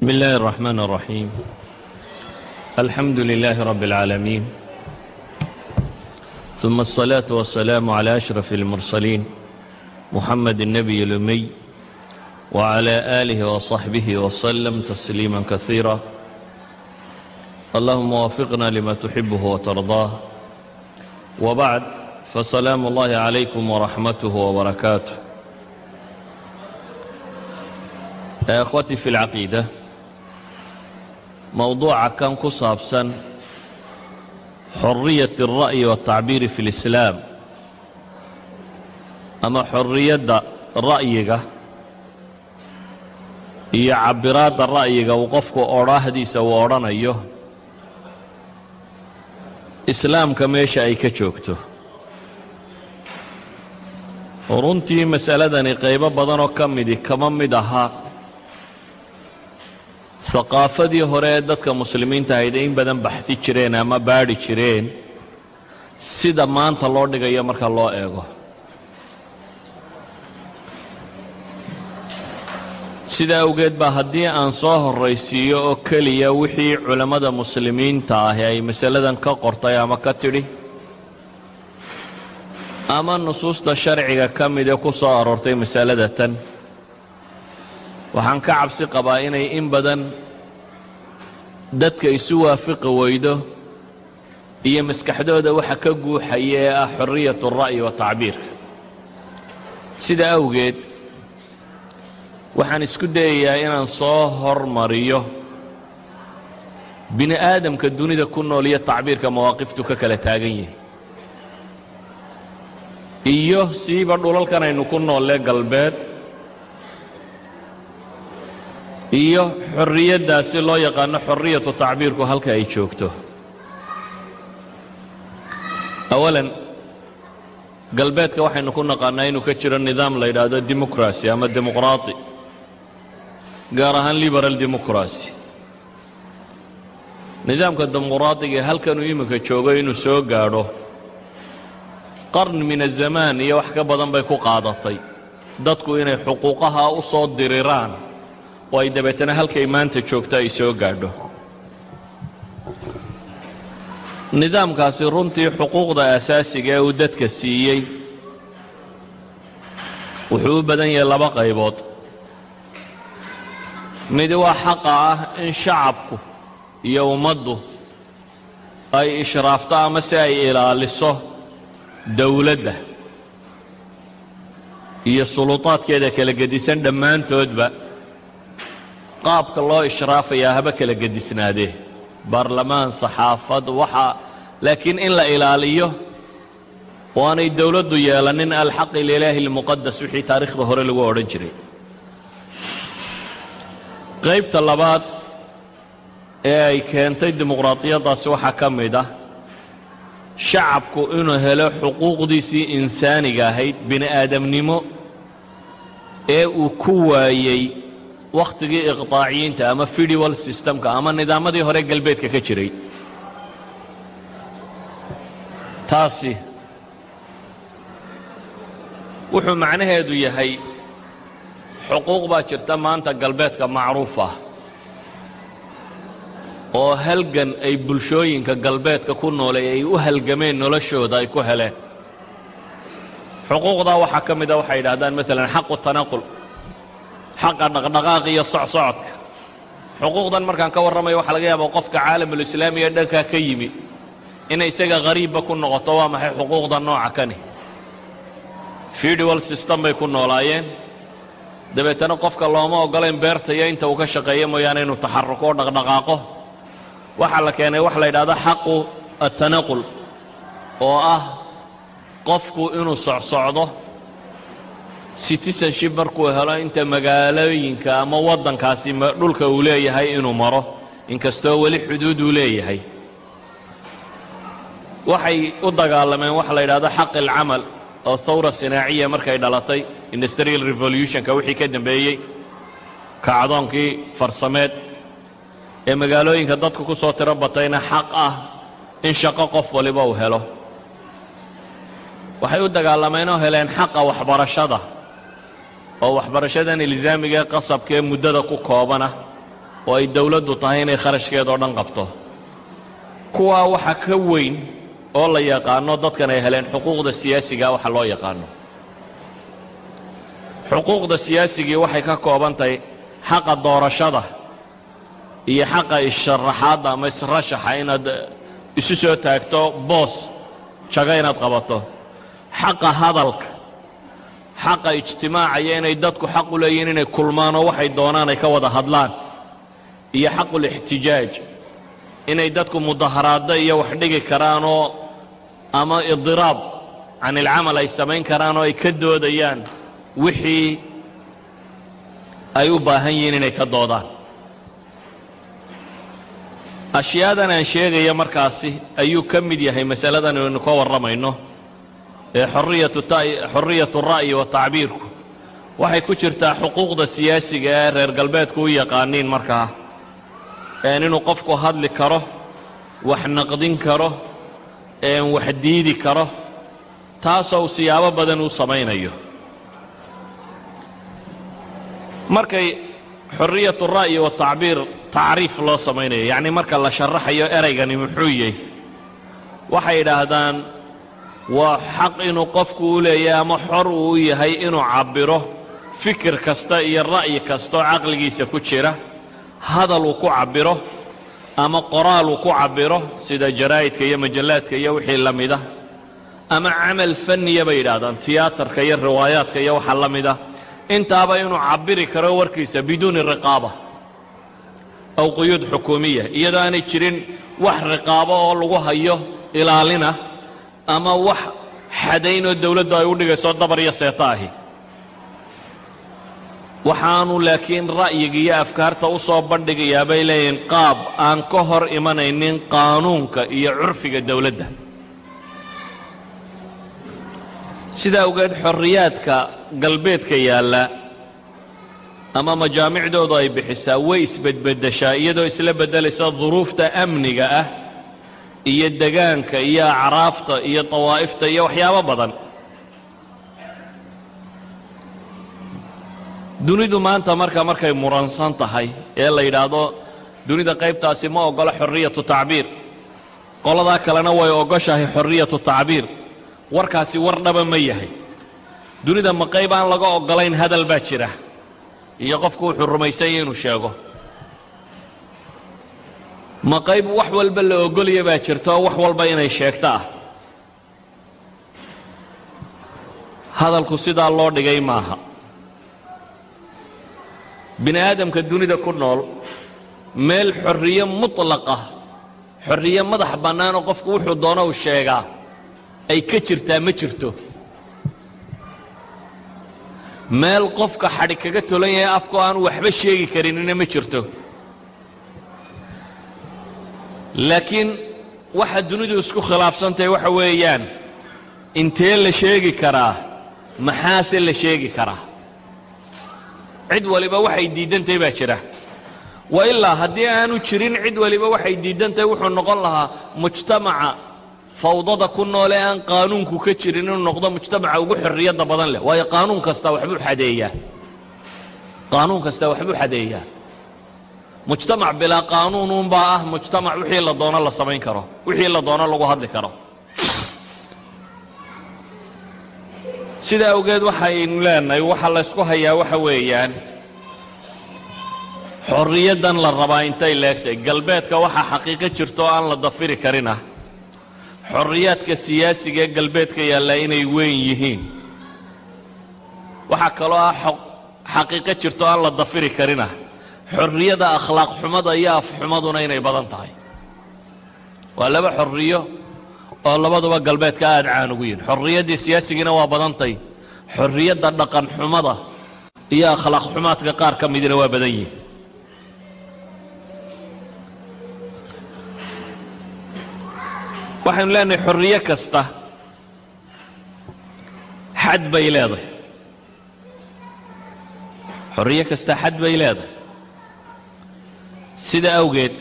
بسم الله الرحمن الرحيم الحمد لله رب العالمين ثم الصلاة والسلام على أشرف المرسلين محمد النبي الأمي وعلى آله وصحبه وسلم تسليما كثيرا اللهم وفقنا لما تحبه وترضاه وبعد فسلام الله عليكم ورحمته وبركاته أخوتي في العقيدة mowduuca kan ku saabsan xorriyat alra'yi waatacbiiri fi lislaam ama xorriyadda ra'yiga iyo cabbiraadda ra'yiga uu qofku odhaahdiisa uu odhanayo islaamka meesha ay ka joogto. Runtii masaladani qaybo badanoo ka midi kama mid ahaa haqaafadii hore ee dadka muslimiinta ahayd in badan baxdi jireen ama baadhi jireen sida maanta loo dhigayo marka loo eego. Sida awgeed baa haddii aan soo horraysiiyo oo keliya wixii culammada muslimiinta ahi ay masaladan ka qortay ama ka tidhi ama nusuusta sharciga ka mid ee ku soo aroortay masalada tan waxaan ka cabsi qabaa inay in badan dadka isu waafiqi weydo iyo maskaxdooda waxa ka guuxaya ee ah xorriyat الra'yi wa tacbiirka sida awgeed waxaan isku dayayaa inaan soo hormariyo bini aadamka dunida ku nool iyo tacbiirka mawaaqiftu ka kala taagan yihi iyo siiba dhulalkan aynu ku noolle galbeed iyo xorriyaddaasi loo yaqaano xorriyatu tacbiirku halka ay joogto. Awalan galbeedka waxaynu ku naqaannaa inuu ka jiro nidaam la yidhaahdo democracy ama dimuqraati gaar ahaan liberal democracy. Nidaamka dimuqraatiga halkanuu iminka joogo inuu soo gaadho qarn min azamaan iyo wax ka badan bay ku qaadatay. Dadku inay xuquuqaha u soo diriraan oo ay dabeetana halkay maanta joogto ay soo gaadho. Nidaamkaasi runtii xuquuqda asaasiga ee uu dadka siiyey wuxuu u badan yahay laba qaybood. Midi waa xaqa ah in shacabku iyo ummaddu ay ishraafto ama si ay ilaaliso dowladda iyo suluudaadkeeda kala gedisan dhammaantoodba qaabka loo ishraafayaa haba kala gedisnaadee baarlamaan saxaafad waxa laakiin in la ilaaliyo oo aanay dowladdu yeelanin alxaqi lilaahi اlmuqadas wixii taariikhda hore lagu odhan jiray. Qaybta labaad ee ay keentay dimuqraadiyaddaasi waxaa ka mid ah shacabku inuu helo xuquuqdiisii insaaniga ahayd bini aadamnimo ee uu ku waayey wakhtigii iqطaaciyiinta ama federal systemka ama nidaamadii hore galbeedka ka jiray. Taasi wuxuu macnaheedu yahay xuquuq baa jirta maanta galbeedka macruuf ah oo halgan ay bulshooyinka galbeedka ku noolay ay u halgameen noloshooda ay ku heleen. Xuquuqdaa waxaa ka mida waxay yidhahdaan maalan xaqu tanaqul xaqa dhaqdhaqaaq iyo socsocodka xuquuqdan markaan ka warramayo waxaa laga yaaba qofka caalamulislaamiga dhankaa ka yimi inay isaga hariibba ku noqoto waa maxay xuquuqda nooca kani? Federal system bay ku noolaayeen. Dabeetana qofka looma oggolayn beertaya inta uu ka shaqeeyo mooyaane inuu taxaruko oo dhaqdhaqaaqo. Waxaa la keenay waxa la yidhahdo xaqu attanaqul oo ah qofku inuu socsocdo citizenship markuu helo inta magaalooyinka ama waddankaasi dhulka uu leeyahay inuu maro inkastoo weli xuduud uu leeyahay. Waxay u dagaalameen waxa la yidhahdo xaq ilcamal oo thawra sinaaciya markay dhalatay industrial revolutionka wixii ka dambeeyey kacdoonkii farsameed ee magaalooyinka dadku ku soo tiro batayna xaq ah in shaqo qof waliba uu helo. Waxay u dagaalameen oo heleen xaqa waxbarashada oo waxbarashadan ilzaamiga ee qasabka ee muddada ku koobana oo ay dowladdu tahay inay kharashkeedao dhan qabto. Kuwaa waxa ka weyn oo la yaqaano dadkan ay heleen xuquuqda siyaasiga waxa loo yaqaano. Xuquuqda siyaasigii waxay ka kooban tahay xaqa doorashada iyo xaqa isharaxaadda ama israshaxa inaad isu soo taagto boos jago inaad qabato. Xaqa hadalka xaqa ijtimaacaya inay dadku xaq u leeyihiin inay kulmaanoo waxay doonaan ay ka wada hadlaan iyo xaqulixtijaaj inay dadku mudaharaaddo iyo wax dhigi karaanoo ama idiraab can ilcamal ay samayn karaan oo ay ka doodayaan wixii ay u baahan yihiin inay ka doodaan. Ashyaadan aan sheegaya markaasi ayuu ka mid yahay masaladan aynu ka warramayno ee xorriyatu ra'yi wa tacbiirku. Waxay ku jirtaa xuquuqda siyaasiga ee reer galbeedku u yaqaaniin markaa. Inuu qofku hadli karo wax naqdin karo wax diidi karo taasoo uu siyaabo badan u samaynayo. Markay xorriyatu ra'yi wa tacbiir tacriif loo samaynayo yacnii marka la sharaxayo eraygani muxuu yahy waxay idhaahdaan waa xaq inuu qofku u leeyahay ama xor uu u yahay inuu cabbiro fikir kasta iyo ra'yi kastaoo caqligiisa ku jira hadal uu ku cabbiro ama qoraal uu ku cabbiro sida jaraa'idka iyo majallaadka iyo wixii la mida ama camal fanniya bay yidhaahdaan tiyaatarka iyo riwaayaadka iyo waxa la mida intaaba inuu cabbiri karo warkiisa biduuni riqaaba aw quyuud xukuumiya iyadoo aanay jirin wax riqaabo oo lagu hayo ilaalina ama wax xadaynoo dawladdu ay u dhigayso dabar iyo seeta ahi waxaanu laakiin ra'yiga iyo afkaarta u soo bandhigayaa bay leeyihiin qaab aan ka hor imanaynin qaanuunka iyo curfiga dawladda sidaa awgeed xorriyaadka galbeedka yaalla ama majaamicdoodu ay bixisaa way isbedbeddeshaa iyadoo isla beddelaysa duruufta amniga ah iyo degaanka iyo acraafta iyo dawaa'ifta iyo waxyaabo badan. Dunidu maanta marka markay muransan tahay ee la yidhaahdo dunida qaybtaasi ma oggola xorriyatu tacbiir. Qoladaa kalena way ogoshahay xorriyatu tacbiir. Warkaasi war dhaba ma yahay. Dunida ma qayb aan laga oggolayn hadal baa jira. Iyo qofku wuxuu rumaysanya inuu sheego ma qayb wax walba la ogolaya baa jirta oo wax walba inay sheegto ah. Hadalku sidaa loo dhigay maaha. Bini aadamka dunida ku nool meel xorriye muطlaqa xorriye madax bannaanoo qofku wuxuu doono u sheegaa ay ka jirtaa ma jirto. Meel qofka xadhi kaga tolan yahay afkoo aanu waxba sheegi karinina ma jirto laakiin waxa dunidu isku khilaafsantahay waxa weeyaan intee la sheegi karaa maxaase la sheegi karaa? Cid waliba waxay diiddantahay baa jira. Wa ilaa haddii aanu jirin cid waliba waxay diiddantahay wuxuu noqon lahaa mujtamaca fawdada ku noole aan qaanuunku ka jirin inuu noqdo mujtamaca ugu xorriyadda badan leh. Waayo qaanuun kasta waxbuu xadeeyaa. Qaanuun kasta waxbuu xadeeyaa mujtamac bilaa qaanuunuunbaa ah mujtamac wixii la doono la samayn karo wixii la doono lagu hadli karo. Sidaa awgeed waxaynu leenahay waxa laysku hayaa waxa weeyaan xorriyaddan la rabaa intay leegtay. Galbeedka waxaa xaqiiqo jirta oo aan la dafiri karin ah. Xorriyaadka siyaasiga ee galbeedka yaallaa inay weyn yihiin. Waxaa kaloo ah xaqiiqo jirta oo aan la dafiri karin ah xorriyada akhlaaq xumada iyo afxumaduna inay badan tahay. Waa laba xorriyo oo labaduba galbeedka aad caan ugu yihiin xorriyaddii siyaasigina waa badantay. Xorriyadda dhaqan xumada iyo akhlaaq xumaadka qaar ka midina waa badan yihiin waxaynu leenahay xorriye kasta xad bay leedahay. Xorriye kasta xad bay leedahay sida awgeed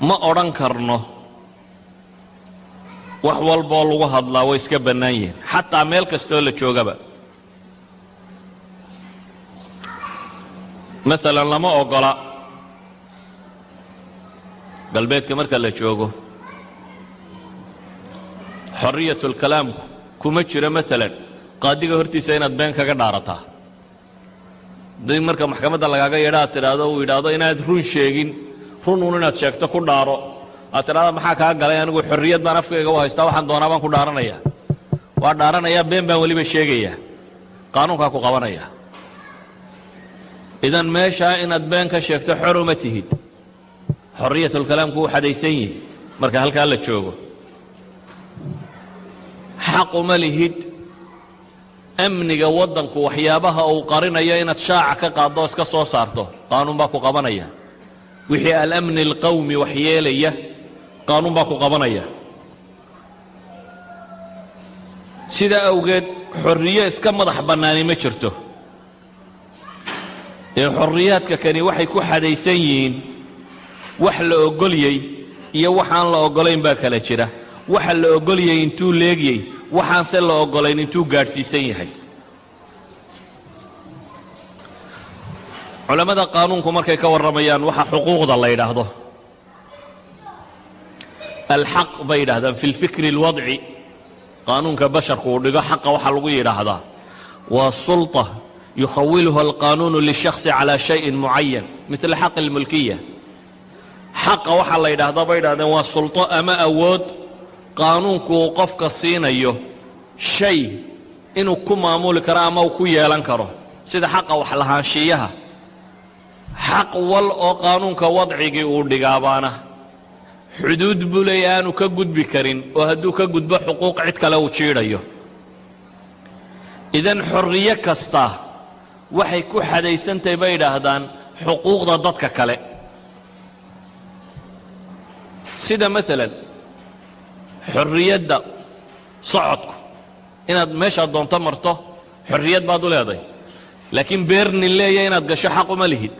ma odhan karno. Wax walboo lagu hadlaa way iska bannaan yihiin. Xataa meel kastoo la joogaba. Maalan lama ogola. Galbeedka marka la joogo xorriyatulkalaamku kuma jiro maalan qaadiga hortiisa inaad been kaga dhaarataa haddii marka maxkamadda lagaaga yadha aad tidhaahdo uu yidhaahdo inaad run sheegin. Run uun inaad sheegto ku dhaaro. Aad tidhahda maxaa kaa galay? Anigu xorriyad baan afkayga u haystaa waxaan doonaa baan ku dhaaranaya waa dhaaranayaa been baan weliba sheegayaa. Qaanuunkaa ku qabanaya idan meeshaa inaad been ka sheegto xor uma tihid. Xorriyatulkalaamku wuu xadaysan yihi marka halkaa la joogo. Xaq uma lihid amniga waddanku waxyaabaha uu qarinayo inaad shaaca ka qaaddo iska soo saarto. Qaanuun baa ku qabanaya. Wixii alamni alqawmi wax yeelaya qaanuun baa ku qabanaya. Sidaa awgeed xorriye iska madax bannaani ma jirto. Ee xorriyaadka kani waxay ku xadaysan yihiin wax la ogolyey iyo waxaan la oggolayn baa kala jira. Waxa la ogolyey intuu leegyey waxaanse la oggolayn intuu gaadhsiisan yahay culammada qaanuunku markay ka warramayaan waxa xuquuqda la yidhaahdo alxaq bay yidhahdaan fi lfikri اlwadci qaanuunka basharku uu dhigo xaqa waxaa lagu yidhaahdaa waa sulطة yukhawiluha alqaanuunu lishakhصi calى shayin mucayan mila xaq اlmulkiya xaqa waxaa la yidhaahdaa bay yidhahdeen waa sulطo ama awood qaanuunku uu qofka siinayo shay inuu ku maamuli karo ama uu ku yeelan karo. Sida xaqa waxlahaanshiyaha. Xaq wal oo qaanuunka wadcigii uu dhigaabaana. Xuduud buu leeya aanu ka gudbi karin oo hadduu ka gudbo xuquuq cid kale uu jiidhayo. Idan xorriye kasta waxay ku xadaysantahay bay yidhaahdaan xuquuqda dadka kale. Sida maalan xorriyadda socodku. Inaad meeshaad doonto marto xorriyad baad u leedahay. Laakiin beer nin leeya inaad gasho xaq uma lihid.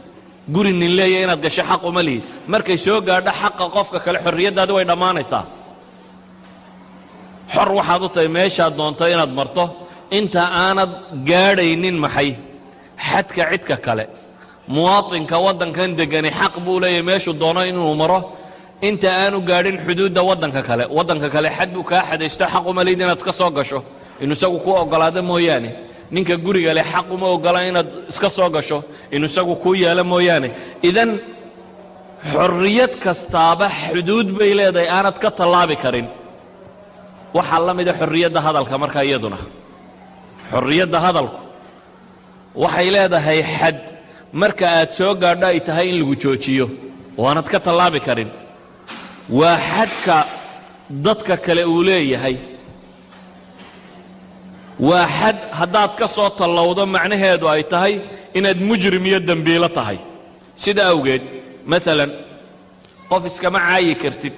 Guri nin leeya inaad gasho xaq uma lihid. Markay soo gaadho xaqa qofka kale xorriyaddaadi way dhammaanaysaa. Xor waxaad u tahay meeshaad doonto inaad marto inta aanad gaadhaynin maxay? Xadka cidka kale. Muwaaطinka waddankan degani xaq buu leeyahay meeshuu doono inuu maro inta aanu gaadhin xuduudda waddanka kale. Waddanka kale xad buu kaa xadaysto xaq uma lihid inaad iska soo gasho. Inuu isagu kuu oggolaado mooyaane. Ninka guriga leh xaq uma oggola inaad iska soo gasho. Inuu isagu kuu yeelo mooyaane. Idan xorriyad kastaaba xuduud bay leedahay aanad ka tallaabi karin. Waxaa la mida xorriyadda hadalka markaa iyaduna. Xorriyadda hadalku. Waxay leedahay xad. Marka aad soo gaadho ay tahay in lagu joojiyo. Oo aanad ka tallaabi karin waa xadka dadka kale uu leeyahay. Waa xad haddaad ka soo tallowdo macnaheedu ay tahay inaad mujrim iyo dembiilo tahay. Sida awgeed maalan qof iskama caayi kartid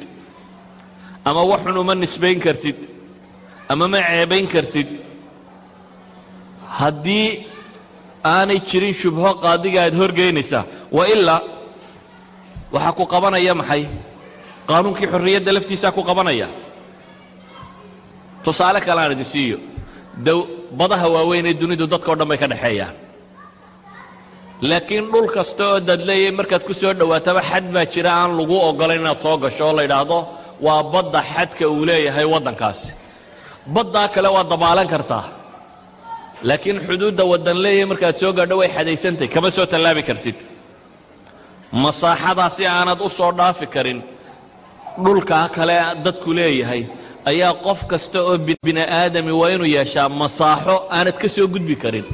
ama waxun uma nisbayn kartid ama ma ceebayn kartid. Haddii aanay jirin shubho qaadiga aad horgeynaysaa wa ilaa waxaa ku qabanaya maxay qaanuunkii xorriyadda laftiisaa ku qabanaya. Tusaale kale aan idin siiyo. Badaha waaweyn ee dunidu dadka o dhan bay ka dhexeeyaan. Laakiin dhul kasta oo dad leeyahay markaad ku soo dhowaataba xad baa jira aan lagu oggolayn inaad soo gasho oo la yidhaahdo waa badda xadka uu leeyahay waddankaasi. Baddaa kale waad dabaalan kartaa. Laakiin xuduudda waddan leeyahay markaad soo gaadho way xadaysantahy kama soo tallaabi kartid. Masaaxadaasi aanad u soo dhaafi karin dhulkaa kale dadku leeyahay. Ayaa qof kasta oo bini aadami waa inuu yeeshaa masaaxo aanad ka soo gudbi karin.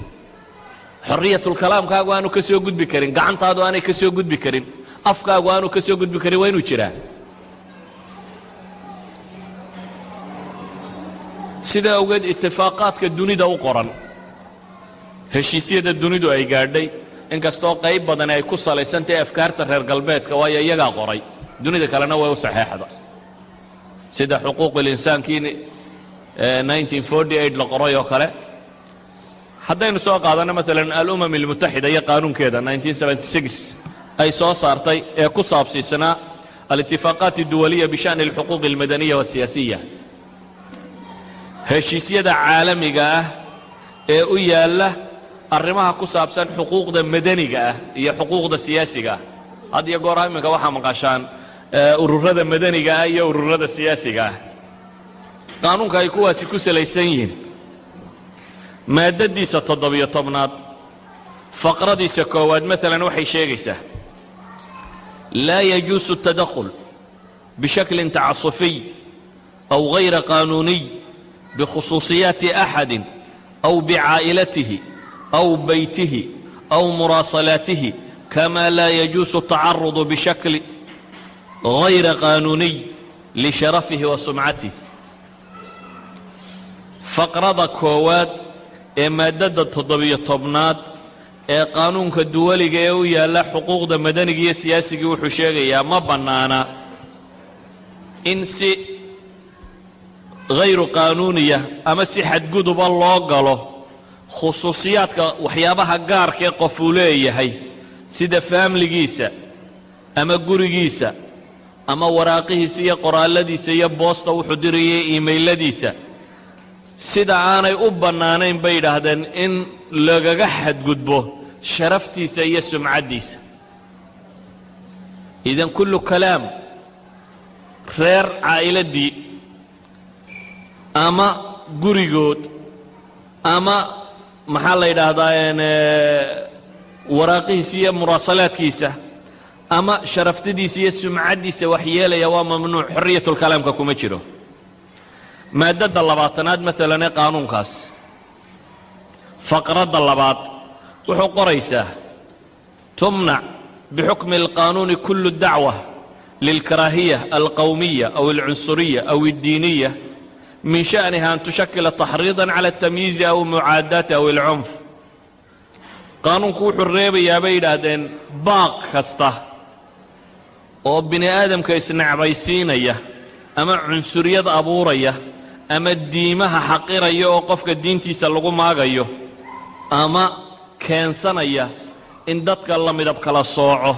Xorriyatulkalaamkaagu aanu ka soo gudbi karin. Gacantaadu aanay ka soo gudbi karin. Afkaagu aanu ka soo gudbi karin waa inuu jiraa sidaa awgeed itifaaqaadka dunida u qoran. Heshiisyada dunidu ay gaadhay. Inkastoo qayb badani ay ku salaysantahay afkaarta reer galbeedka waayo iyagaa qoray dunida kalena way u saxeexda sida xuquuqulinsaankii la qoray oo kale haddaynu soo qaadanno maalan alumam almutaxida iyo qaanuunkeeda ay soo saartay ee ku saabsiisanaa alitifaaqaat اduwaliya bisha'ni اlxuquuq اlmadaniya waasiyaasiya heshiisyada caalamiga ah ee u yaalla arrimaha ku saabsan xuquuqda madaniga ah iyo xuquuqda siyaasiga ah had iyo goor iminka waxaa maqashaan ururada madaniga ah iyo ururada siyaasiga ah qaanuunka ay kuwaasi ku salaysan yihiin maaddadiisa toddobiyo tobnaad faqradiisa koowaad maalan waxay sheegaysaa laa yajuusu الtadakhul bishakli tacasufiy aw غayra qaanuuniy bikhusuuصiyaati axadi aw bicaa'ilatihi aw baytihi aw muraasalaatihi kama laa yajuusu الtacarudu bishakli غayra qaanuuniy lisharafihi wa sumcatihi faqrada koowaad ee maaddada toddobiyo tobnaad ee qaanuunka duwaliga ee u yaalla xuquuqda madaniga iyo siyaasigii wuxuu sheegayaa ma bannaana in si hayru qaanuuniya ama si xadguduba loo galo khusuusiyaadka waxyaabaha gaarkee qof uu leeyahay sida faamligiisa ama gurigiisa ama waraaqihiisa iyo qoraalladiisa iyo boosta wuxuu dirayay iimayladiisa. Sida aanay u bannaanayn bay yidhaahdeen in lagaga xadgudbo sharaftiisa iyo sumcaddiisa. Idan kullu kalaam reer caa'iladdii ama gurigood ama maxaa la yidhaahdaa waraaqihiisa iyo muraasalaadkiisa ama sharaftadiisa iyo sumcaddiisa wax yeelaya waa mamnuuc. Xorriyatulkalaamka kuma jiro. Maaddadda labaatanaad maalan ee qaanuunkaas. Faqradda labaad wuxuu qoraysaa. Tumnac bixukmi alqaanuuni kullu dacwa lilkaraahiya alqowmiya aw alcunsuriya aw addiiniya min sha'niha an tushakila taxriidan cala altamyiizi aw mucaadaati aw alcunf. Qaanuunku wuxuu reebayaa bay yidhaahdeen baaq kasta oo bini aadamka isnecbaysiinaya ama cunsuriyad abuuraya ama diimaha xaqiraya oo qofka diintiisa lagu maagayo ama keensanaya in dadka la midab kala sooco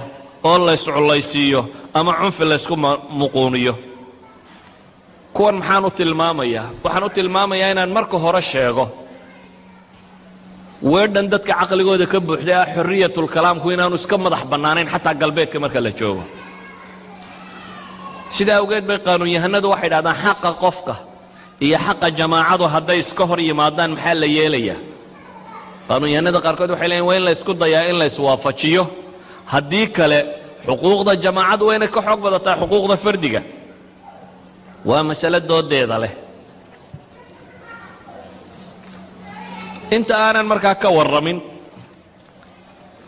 oo layscullaysiiyo ama cunfi laysku muquuniyo. Kuwan maxaan u tilmaamayaa waxaan u tilmaamayaa inaan marka hore sheego weedhan dadka caqligooda ka buuxday ah xorriyatulkalaamku inaanu iska madax bannaanayn xataa galbeedka marka la joogo sidaa awgeed bay qaanuunyahanadu waxay dhahdaan xaqa qofka iyo xaqa jamaacadu hadday iska hor yimaadaan maxaa la yeelayaa qaanuunyahanada qaarkood waxay leeyiin waa in la ysku dayaa in la iswaafajiyo. Haddii kale xuquuqda jamaacadu waa ka xoog badataa xuquuqda fardiga. Waa masale doodeeda leh. Inta aanan markaa ka warramin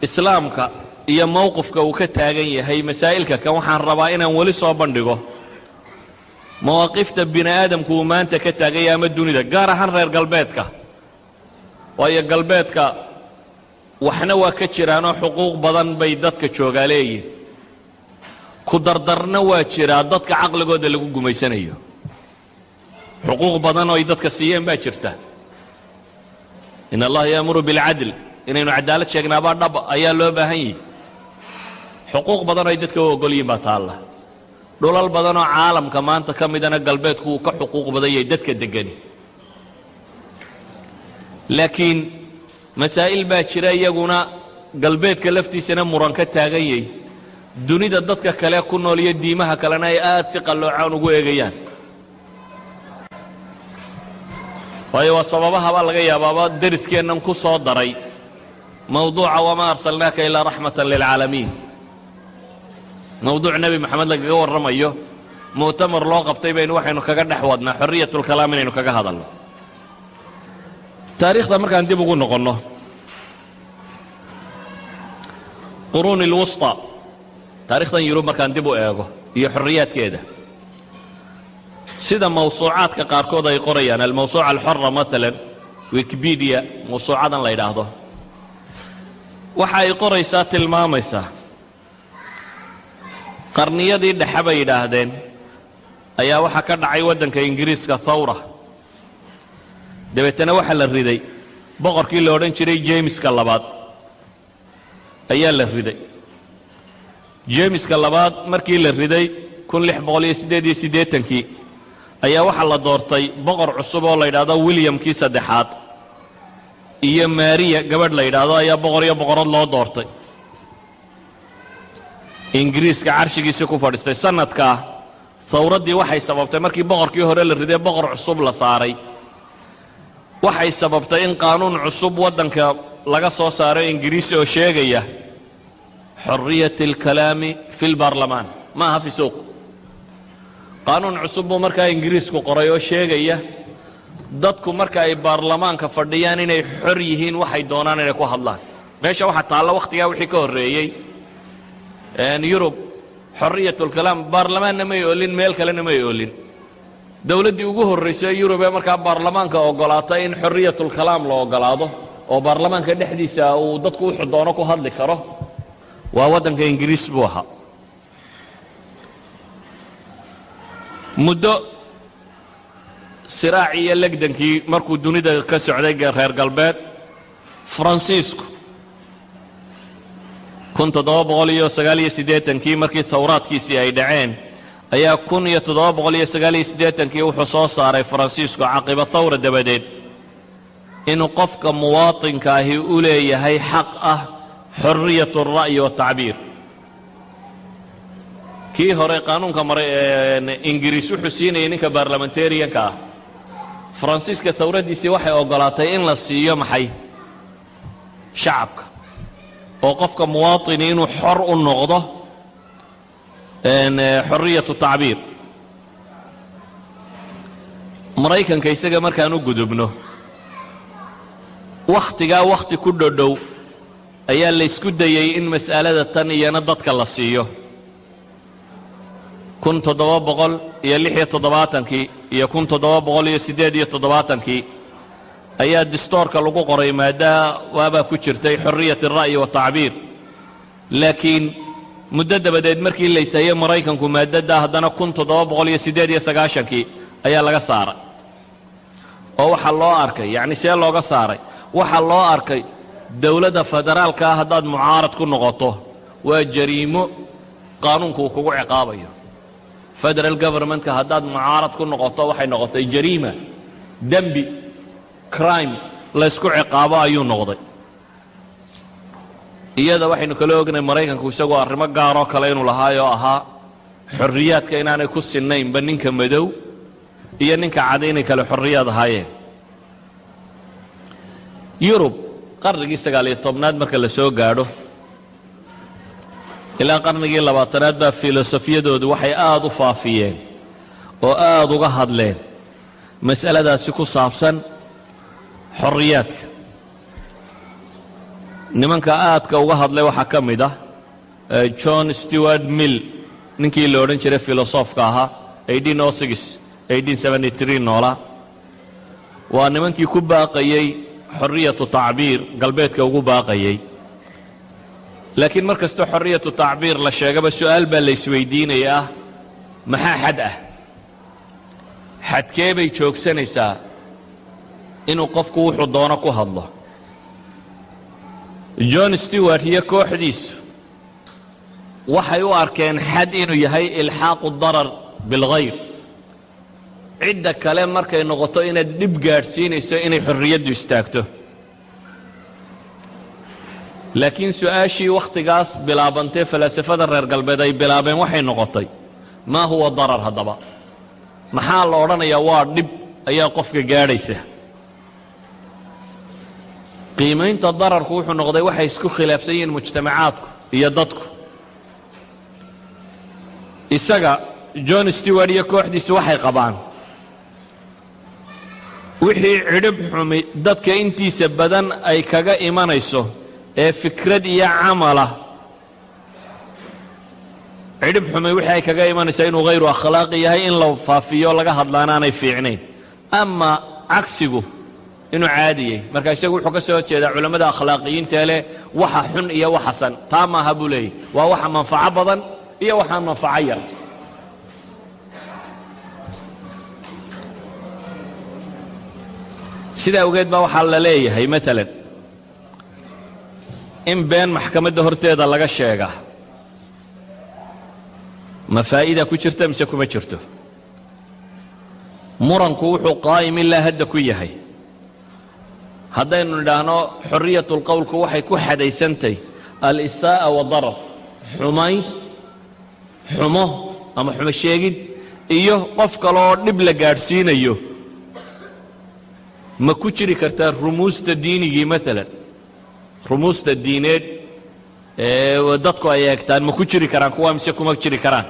islaamka iyo mowqifka uu ka taagan yahay masaa'ilka kan waxaan rabaa inaan weli soo bandhigo. Mawaaqifta bini aadamku uu maanta ka taaganya ama dunida gaar ahaan reer galbeedka. Waayo galbeedka waxna waa ka jiraanoo xuquuq badan bay dadka joogaa leeyihiin ku dardarna waa jiraa dadka caqligooda lagu gumaysanayo. Xuquuq badan oo ay dadka siiyeen baa jirta. In allaha yaamuru bilcadl inaynu cadaalad sheegnaabaa dhab ayaa loo baahan yihi xuquuq badan ay dadka u ogol yihiin baa taalla. Dhulal badanoo caalamka maanta ka midana galbeedku uu ka xuquuq badan yahay dadka degani. Laakiin masaa'il baa jira iyaguna galbeedka laftiisana muran ka taagan yahy dunida dadka kale ku nool iyo diimaha kalena ay aad si qalloocaan ugu eegayaan. Waayo waa sababahabaa laga yaabaaba deriskeennan ku soo daray. Mawduuca wamaa arsalnaaka ilaa raxmatan lilcaalamiin mawduuc nebi moxamed lagaga warramayo mu'tamar loo qabtay baynu waxaynu kaga dhex wadnaa xorriyatulkalaam inaynu kaga hadalno. Taariikhda markaan dib ugu noqonno. Quruuni lwusطa taarikhdan yurub markaan dib u eego iyo xorriyaadkeeda sida mawsuucaadka qaarkood ay qorayaan almawsuuca alxora maalan wikibidiya mawsuucadan la yidhaahdo. Waxa ay qoraysaa tilmaamaysaa qarniyadii dhexe bay yidhaahdeen. Ayaa waxaa ka dhacay waddanka ingiriiska thawra. Dabeetana waxaa la riday. Boqorkii la odhan jiray jeemiska labaad. Ayaa la riday. Jeemiska labaad markii la riday siddeetankii ayaa waxaa la doortay boqor cusub oo la yidhaahdo williamkii saddexaad. Iyo maariya gabadh la yidhaahdo ayaa boqor iyo boqorad loo doortay ingiriiska carshigiisii ku fadhiistay sanadkaa hawraddii waxay sababtay markii boqorkii hore la riday boqor cusub la saaray. Waxay sababtay in qaanuun cusub waddanka laga soo saaro ingiriisi oo sheegaya xorriyat alkalaami fi lbaarlamaan ma aha fi suuq qaanuun cusub buu markaa ingiriisku qoray oo sheegaya dadku marka ay baarlamaanka fadhiyaan inay xor yihiin waxay doonaan inay ku hadlaan. Meesha waxaa taalla wakhtigaa wixii ka horreeyey yurub xorriyatulkalaam baarlamaanna may oolin meel kalena may oolin. Dowladdii ugu horraysay yurub ee markaa baarlamaanka oggolaatay in xorriyatulkalaam la oggolaado oo baarlamaanka dhexdiisa uu dadku wuxuu doono ku hadli karo waa waddanka ingiriis buu ahaa. Muddo siraacii iyo legdankii markuu dunida ka socday reer galbeed faransiisku kii markii tawraadkiisii ay dhaceen ayaa kii wuxuu soo saaray faransiisku caqiba tawra dabadeed. Inuu qofka muwaatinkaahi u leeyahay xaq ah xorriyat alra'yi watacbiir kii hore qaanuunka ingiriis wuxuu siinayay ninka baarlamentarianka ah. Faransiiska tawraddiisii waxay ogolaatay in la siiyo maxay? Shacabka oo qofka muwaaطini inuu xor u noqdo xorriyaة الtacbiir maraykanka isaga markaan u gudubno wakhtigaa wakhti ku dhodhow ayaa laysku dayey in mas'alada tan iyana dadka la siiyo kun toddoba boqol iyo lix iyo toddobaatankii iyo kun toddoba boqol iyo siddeed iyo toddobaatankii ayaa distoorka lagu qoray maadaa waabaa ku jirtay xorriyat alra'yi waatacbiir laakiin muddo dabadeed markii laysayey maraykanku maadadda haddana kun toddoba boqol iyo siddeed sagaashankii ayaa laga saaray. Oo waxaa loo arkay yacni see looga saaray. Waxaa loo arkay dowladda federaalka ah haddaad mucaarad ku noqoto waa jariimo qaanuunku uu kugu ciqaabayo. Federal governmentka haddaad mucaarad ku noqoto waxay noqotay jariima dembi crime laysku ciqaabo ayuu noqday. Iyada waxaynu kala ognahay maraykanku isagoo arrimo gaaroo kale inuu lahaayoo ahaa xorriyaadka inaanay ku sinnaynba ninka madow iyo ninka cad inay kale xorriyaad ahaayeen. Yurub qarnigii sagaal iyo tobnaad marka la soo gaadho ilaa qarnigii labaatanaad baa filosofiyadoodu waxay aad u faafiyeen oo aad uga hadleen mas'aladaasi ku saabsan xorriyaadka. Nimanka aadka uga hadlay waxaa ka mid ah john stewart mill ninkii la odhan jiray filosofka ahaa noolaa waa nimankii ku baaqayey xorriyatu tacbiir galbeedka ugu baaqayey laakiin mar kastoo xorriyatu tacbiir la sheegaba su'aal baa la isweydiinaya ah maxaa xad ah? Xadkee bay joogsanaysaa inuu qofku wuxuu doono ku hadlo. John stewart iyo kooxdiisu waxay u arkeen xad inuu yahay ilxaaqu darar bilghayr cidda kale markay noqoto inaad dhib gaadhsiinayso inay xorriyaddu istaagto. Laakiin su'aashii wakhtigaas bilaabantee falaasafada reer galbeed ay bilaabeen waxay noqotay maa huwa darar haddaba? Maxaa la odhanayaa? Waa dhib ayaa qofka gaadhaysa qiimaynta dararku wuxuu noqday waxay isku khilaafsan yihiin mujtamacaadku iyo dadku. Isaga john stewart iyo kooxdiisu waxay qabaan wixii cidhib xumi dadka intiisa badan ay kaga imanayso ee fikrad iyo camalah cidhib xumi wixii ay kaga imanayso inuu hayru akhlaaqi yahay in la faafiyo laga hadlaana aanay fiicnayn. Ama cagsigu inuu caadiyey marka isagu wuxuu ka soo jeedaa culammada akhlaaqiyiinta leh waxa xun iyo waxasan taa maaha buu leeyahy waa waxa manfaco badan iyo waxaan manfaco yar. Sidaa awgeed baa waxaa la leeyahay maalan in been maxkamadda horteeda laga sheega ma faa'iida ku jirta mise kuma jirto? Muranku wuxuu qaa'im ilaa hadda ku yahay haddaynu nidhaahno xoriyatulqowlku waxay ku xadaysantahy alisaa'a wadarar xumayn xumo ama xumo sheegid iyo qof kale oo dhib la gaadhsiinayo. Ma ku jiri kartaa rumuusta diinigii maalan rumuusta diineed ee dadku ay eegtaan ma ku jiri karaan kuwa mise kuma jiri karaan?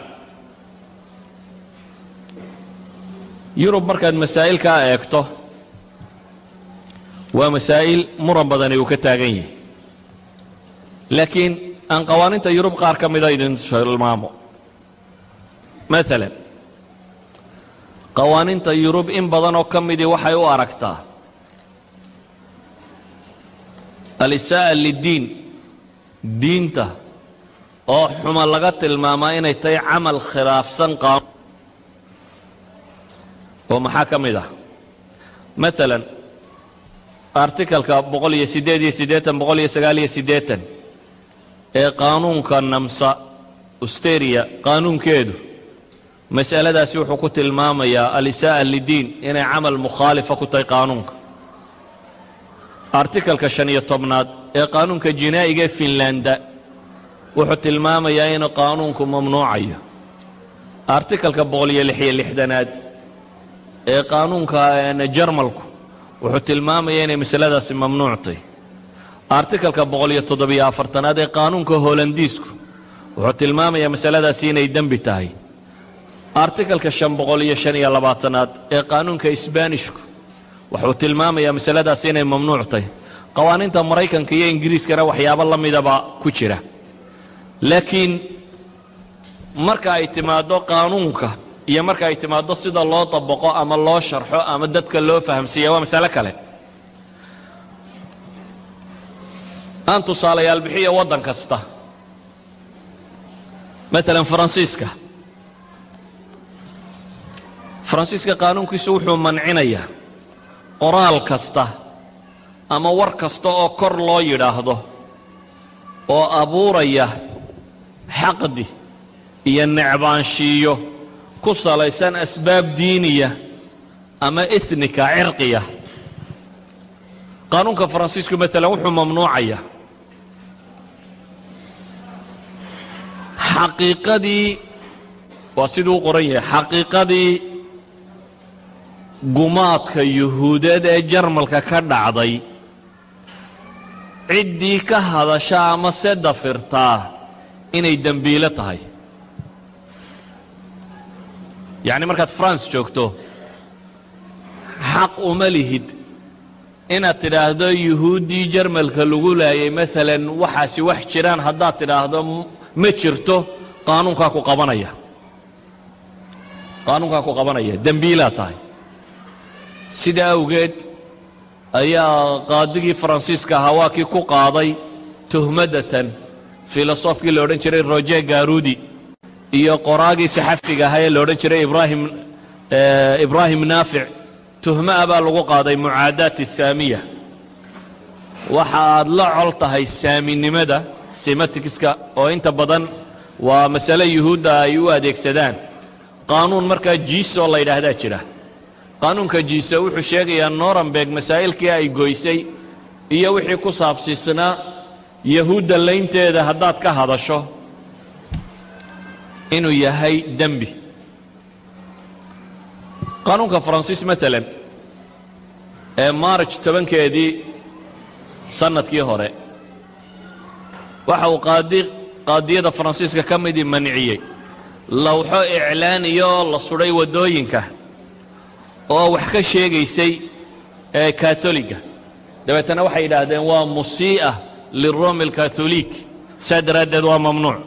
Yurub markaad masaa'ilkaa eegto waa masaa'il muran badani uu ka taagan yahay. Laakiin aan qawaaninta yurub qaar ka mida idin tilmaamo maalan qawaaninta yurub in badan oo ka midii waxay u aragtaa alisaa'a liddiin diinta oo xuma laga tilmaamaa inay tahay camal khilaafsan qaanuun oo maxaa ka mid ah? Maalan artikalka boqol iyo siddeed iyo siddeetan boqol iyo sagaal iyo siddeetan ee qaanuunka namsa usteria qaanuunkeedu mas'aladaasi wuxuu ku tilmaamayaa alisaa'a liddiin inay camal mukhaalifa ku tahay qaanuunka. Artikalka shan iyo tobnaad ee qaanuunka jinaa'iga ee finlanda wuxuu tilmaamayaa inuu qaanuunku mamnuucayo. Artikalka boqol iyo lix iyo lixdanaad ee qaanuunka jarmalku wuxuu tilmaamayaa inay masaladaasi mamnuuctay artikalka boqol iyo toddobiyo afartanaad ee qaanuunka holandiisku wuxuu tilmaamayaa masaladaasi inay dembi tahay. Artikalka shan boqol iyo shan iyo labaatanaad ee qaanuunka isbaanishku wuxuu tilmaamayaa masaladaasi inay mamnuuc tahay. Qawaaniinta maraykanka iyo ingiriiskana waxyaabo la midaba ku jira. Laakiin marka ay timaaddo qaanuunka iyo marka ay timaaddo sida loo dabaqo ama loo sharxo ama dadka loo fahamsiiya waa masale kale. Aan tusaalayaal bixiya waddan kasta. Maalan faransiiska. Faransiiska qaanuunkiisu wuxuu mancinayaa qoraal kasta ama war kasta oo kor loo yidhaahdo oo abuuraya xaqdi iyo necbaanshiiyo ku salaysan asbaab diiniya ama ethnika cirqiya. Qaanuunka faransiisku maalan wuxuu mamnuucayaa. Xaqiiqadii waa siduu u qoran yahay xaqiiqadii gumaadka yuhuudeed ee jarmalka ka dhacday ciddii ka hadasha ama se dafirtaa inay dembiilo tahay yacni markaad france joogto. Xaq uma lihid. Inaad tidhaahdo yuhuuddii jarmalka lagu laayay maalan waxaasi wax jiraan haddaad tidhaahdo ma jirto qaanuunkaa ku qabanaya. Qaanuunkaa ku qabanaya. Dembiilaa tahay. Sida awgeed ayaa qaadigii faransiiska ahaa waa kii ku qaaday tuhmadatan filosofkii la odhan jiray roje garudi iyo qoraagii saxafiga ahaa ee la odhan jiray ibrahim ibraahim naafic tuhmo ah baa lagu qaaday mucaadaat saamiya. Waxa aad la col tahay saaminimada sematikiska oo inta badan waa masale yuhuudda ay u adeegsadaan. Qaanuun markaa jiisoo la yidhaahdaa jira. Qaanuunka jiise wuxuu sheegayaa norenberg masaa'ilkii ay goysay iyo wixii ku saabsiisnaa yahuudda laynteeda haddaad ka hadasho inuu yahay dembi. Qaanuunka faransiis maalan ee maaraj tobankeedii sannadkii hore waxa uu qaadi qaadiyada faransiiska ka midii manciyey lawxo iclaaniya oo la sudhay waddooyinka oo wax ka sheegaysay ee katoliga dabeetana waxay yidhaahdeen waa musii'a liromi alkatoliik saa daraaddeed waa mamnuuc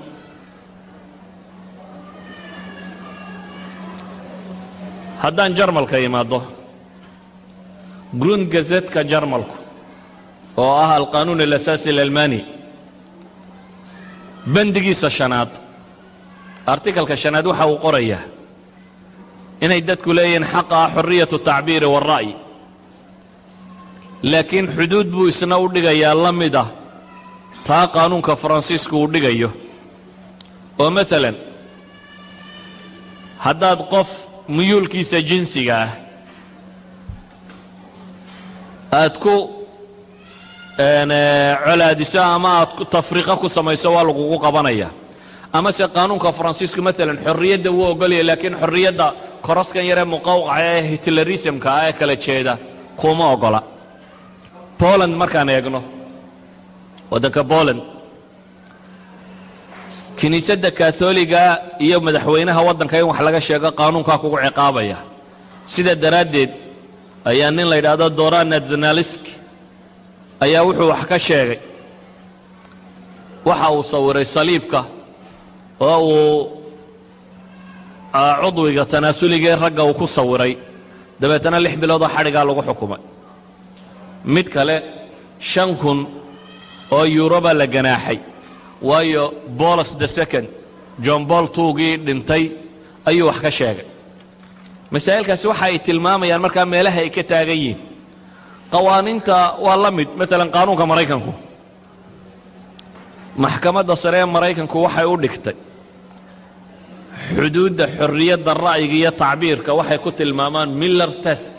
haddaan jarmalka imaaddo grund gazetka jarmalku oo ah alqanuun alasaasi alalmani bandigiisa shanaad artikalka shanaad waxa uu qorayaa inay dadku leeyihiin xaqa ah xorriyatu tacbiiri waalra'yi laakiin xuduud buu isna u dhigayaa la mid ah taa qaanuunka faransiisku uu dhigayo. Oo maalan haddaad qof muyuulkiisa jinsiga ah. Aad ku colaadiso ama aad tafriiqo ku samayso waa lagugu qabanaya. Amase qaanuunka faransiisku maalan xorriyadda wuu ogolaya laakiin xorriyadda koraskan yaree muqawqaca ee hitlerismka ah ee kala jeeda kuma ogola. Boland markaan eegno. Waddanka boland kiniisadda katoliga iyo madaxweynaha waddanka in wax laga sheego qaanuunkaa kugu ciqaabaya. Sida daraaddeed ayaa nin la yidhaahdo dora natsanalisk ayaa wuxuu wax ka sheegay. Waxa uu sawiray saliibka oo uu cudwiga tanaasuligee ragga uu ku sawiray. Dabeetana lix biloodoo xadhigaa lagu xukumay. Mid kale shan kun oo yuuroba la ganaaxay waayo bolos the second. John bol tuugii dhintay ayuu wax ka sheegay. Masaa'ilkaasi waxa ay tilmaamayaan markaa meelaha ay ka taagan yihiin. Qawaaniinta waa la mid maalan qaanuunka maraykanku. Maxkamadda sare ee maraykanku waxay u dhigtay. Xuduudda xorriyadda ra'yiga iyo tacbiirka waxay ku tilmaamaan miller test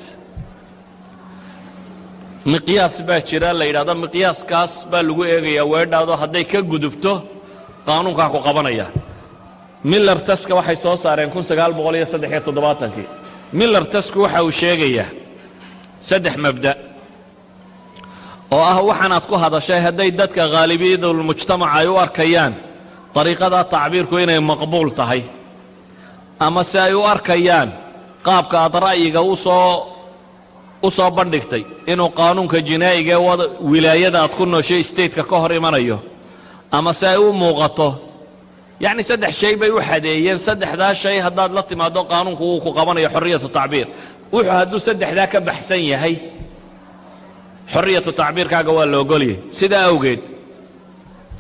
miqyaas baa jira la yidhahdo miqyaaskaas baa lagu eegayaa weedhaado hadday ka gudubto qaanuunkaa ku qabanaya. Miller taska waxay soo saareen kun sagaal boqol iyo saddex iyo toddobaatankii miller tasku waxa uu sheegayaa saddex mabda oo ah waxaanaad ku hadashay hadday dadka khaalibiyadulmujtamaca ay u arkayaan dariiqadaa tacbiirku inay maqbuul tahay. Ama se ay u arkayaan qaabka aad ra'yiga u soo u soo bandhigtay inuu qaanuunka jinaa'iga wilaayada aad ku nooshay stateka ka hor imanayo ama se ay u muuqato yacni saddex shay bay u xadeeyeen saddexdaa shay haddaad la timaaddo qaanuunku wuu ku qabanayo xorriyatu tacbiir. Wuxuu hadduu saddexdaa ka baxsan yahay xorriyatu tacbiirkaaga waa la ogolyay sidaa awgeed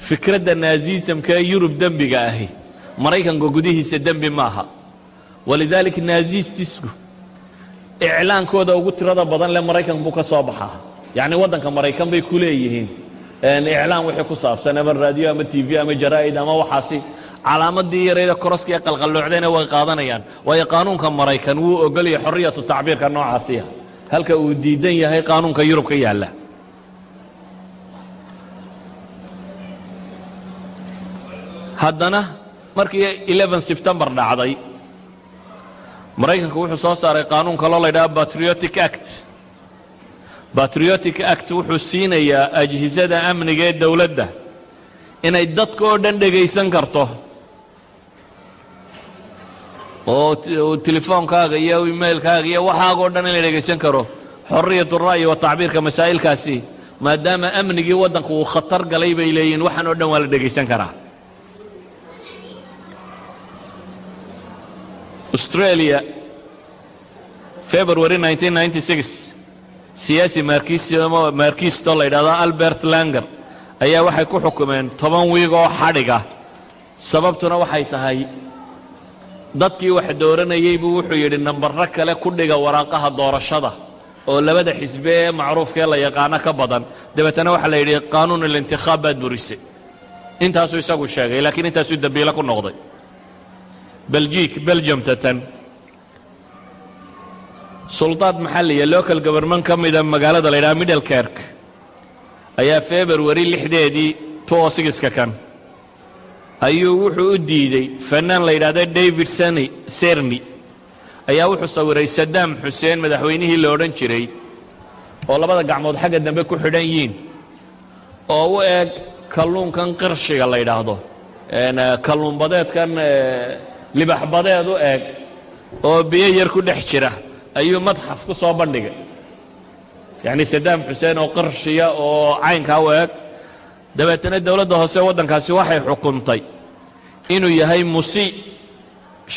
fikradda naasiisamka ee yurub dembiga ahi maraykanka gudihiisa dembi maaha. Walidaalik naasiistisku iclaankooda ugu tirada badan le maraykan buu ka soo baxaa. Yacni waddanka maraykan bay ku leeyihiin. Iclaan wixii ku saabsan ama raadiyo ama t v ama jaraa'id ama waxaasi. Calaamadii yarayda koroska ee qalqalloocdayna way qaadanayaan. Waayo qaanuunka maraykan wuu ogolaya xorriyatu tacbiirka noocaasiya halka uu diidan yahay qaanuunka yurub ka yaalla. Haddana markii sebtembar dhacday maraykanku wuxuu soo saaray qaanuun kaloo la ydhaha batriotic act. Batriotic act wuxuu siinayaa ajhisada amniga ee dowladda inay dadka oo dhan dhegaysan karto. Oo telefoonkaaga iyo emailkaaga iyo waxaaga o dhan in la dhegaysan karo. Xorriyat ra'yi wa tacbiirka masaa'ilkaasi maadaama amnigii waddanka uu khatar galay bay leeyihiin waxaan oo dhan waa la dhegaysan karaa australia february siyaasi markisto la yidhahdo albert langer ayaa waxay ku xukumeen toban wiig oo xadhiga. Sababtuna waxay tahay dadkii wax dooranayey buu wuxuu yidhi nambarro kale ku dhiga waraaqaha doorashada oo labada xisbe ee macruufkaee la yaqaano ka badan. Dabeetana waxaa la yidhi qaanuun alintikhaab baad burisay intaasuu isagu sheegay laakiin intaasuu dembiilo ku noqday beljik beljamta tan suldaad maxalliya local goverment ka mida magaalada la yidhaha middlekerk ayaa february lixdeedii ka kan. Ayuu wuxuu u diidey fanaan la yidhahda david serni ayaa wuxuu sawiray sadaam xuseen madaxweynihii la odhan jiray oo labada gacmood xagga dambe ku xidhan yiin oo u eg kalluunkan qirshiga la yidhaahdo. Kalluunbadeedkan libaxbadeed u eg oo biyo yar ku dhex jira ayuu madxaf ku soo bandhigay. Yacni sadaam xuseen oo qirshiya oo caynkaa u eg dabeetana dowladda hoose waddankaasi waxay xukuntay inuu yahay musi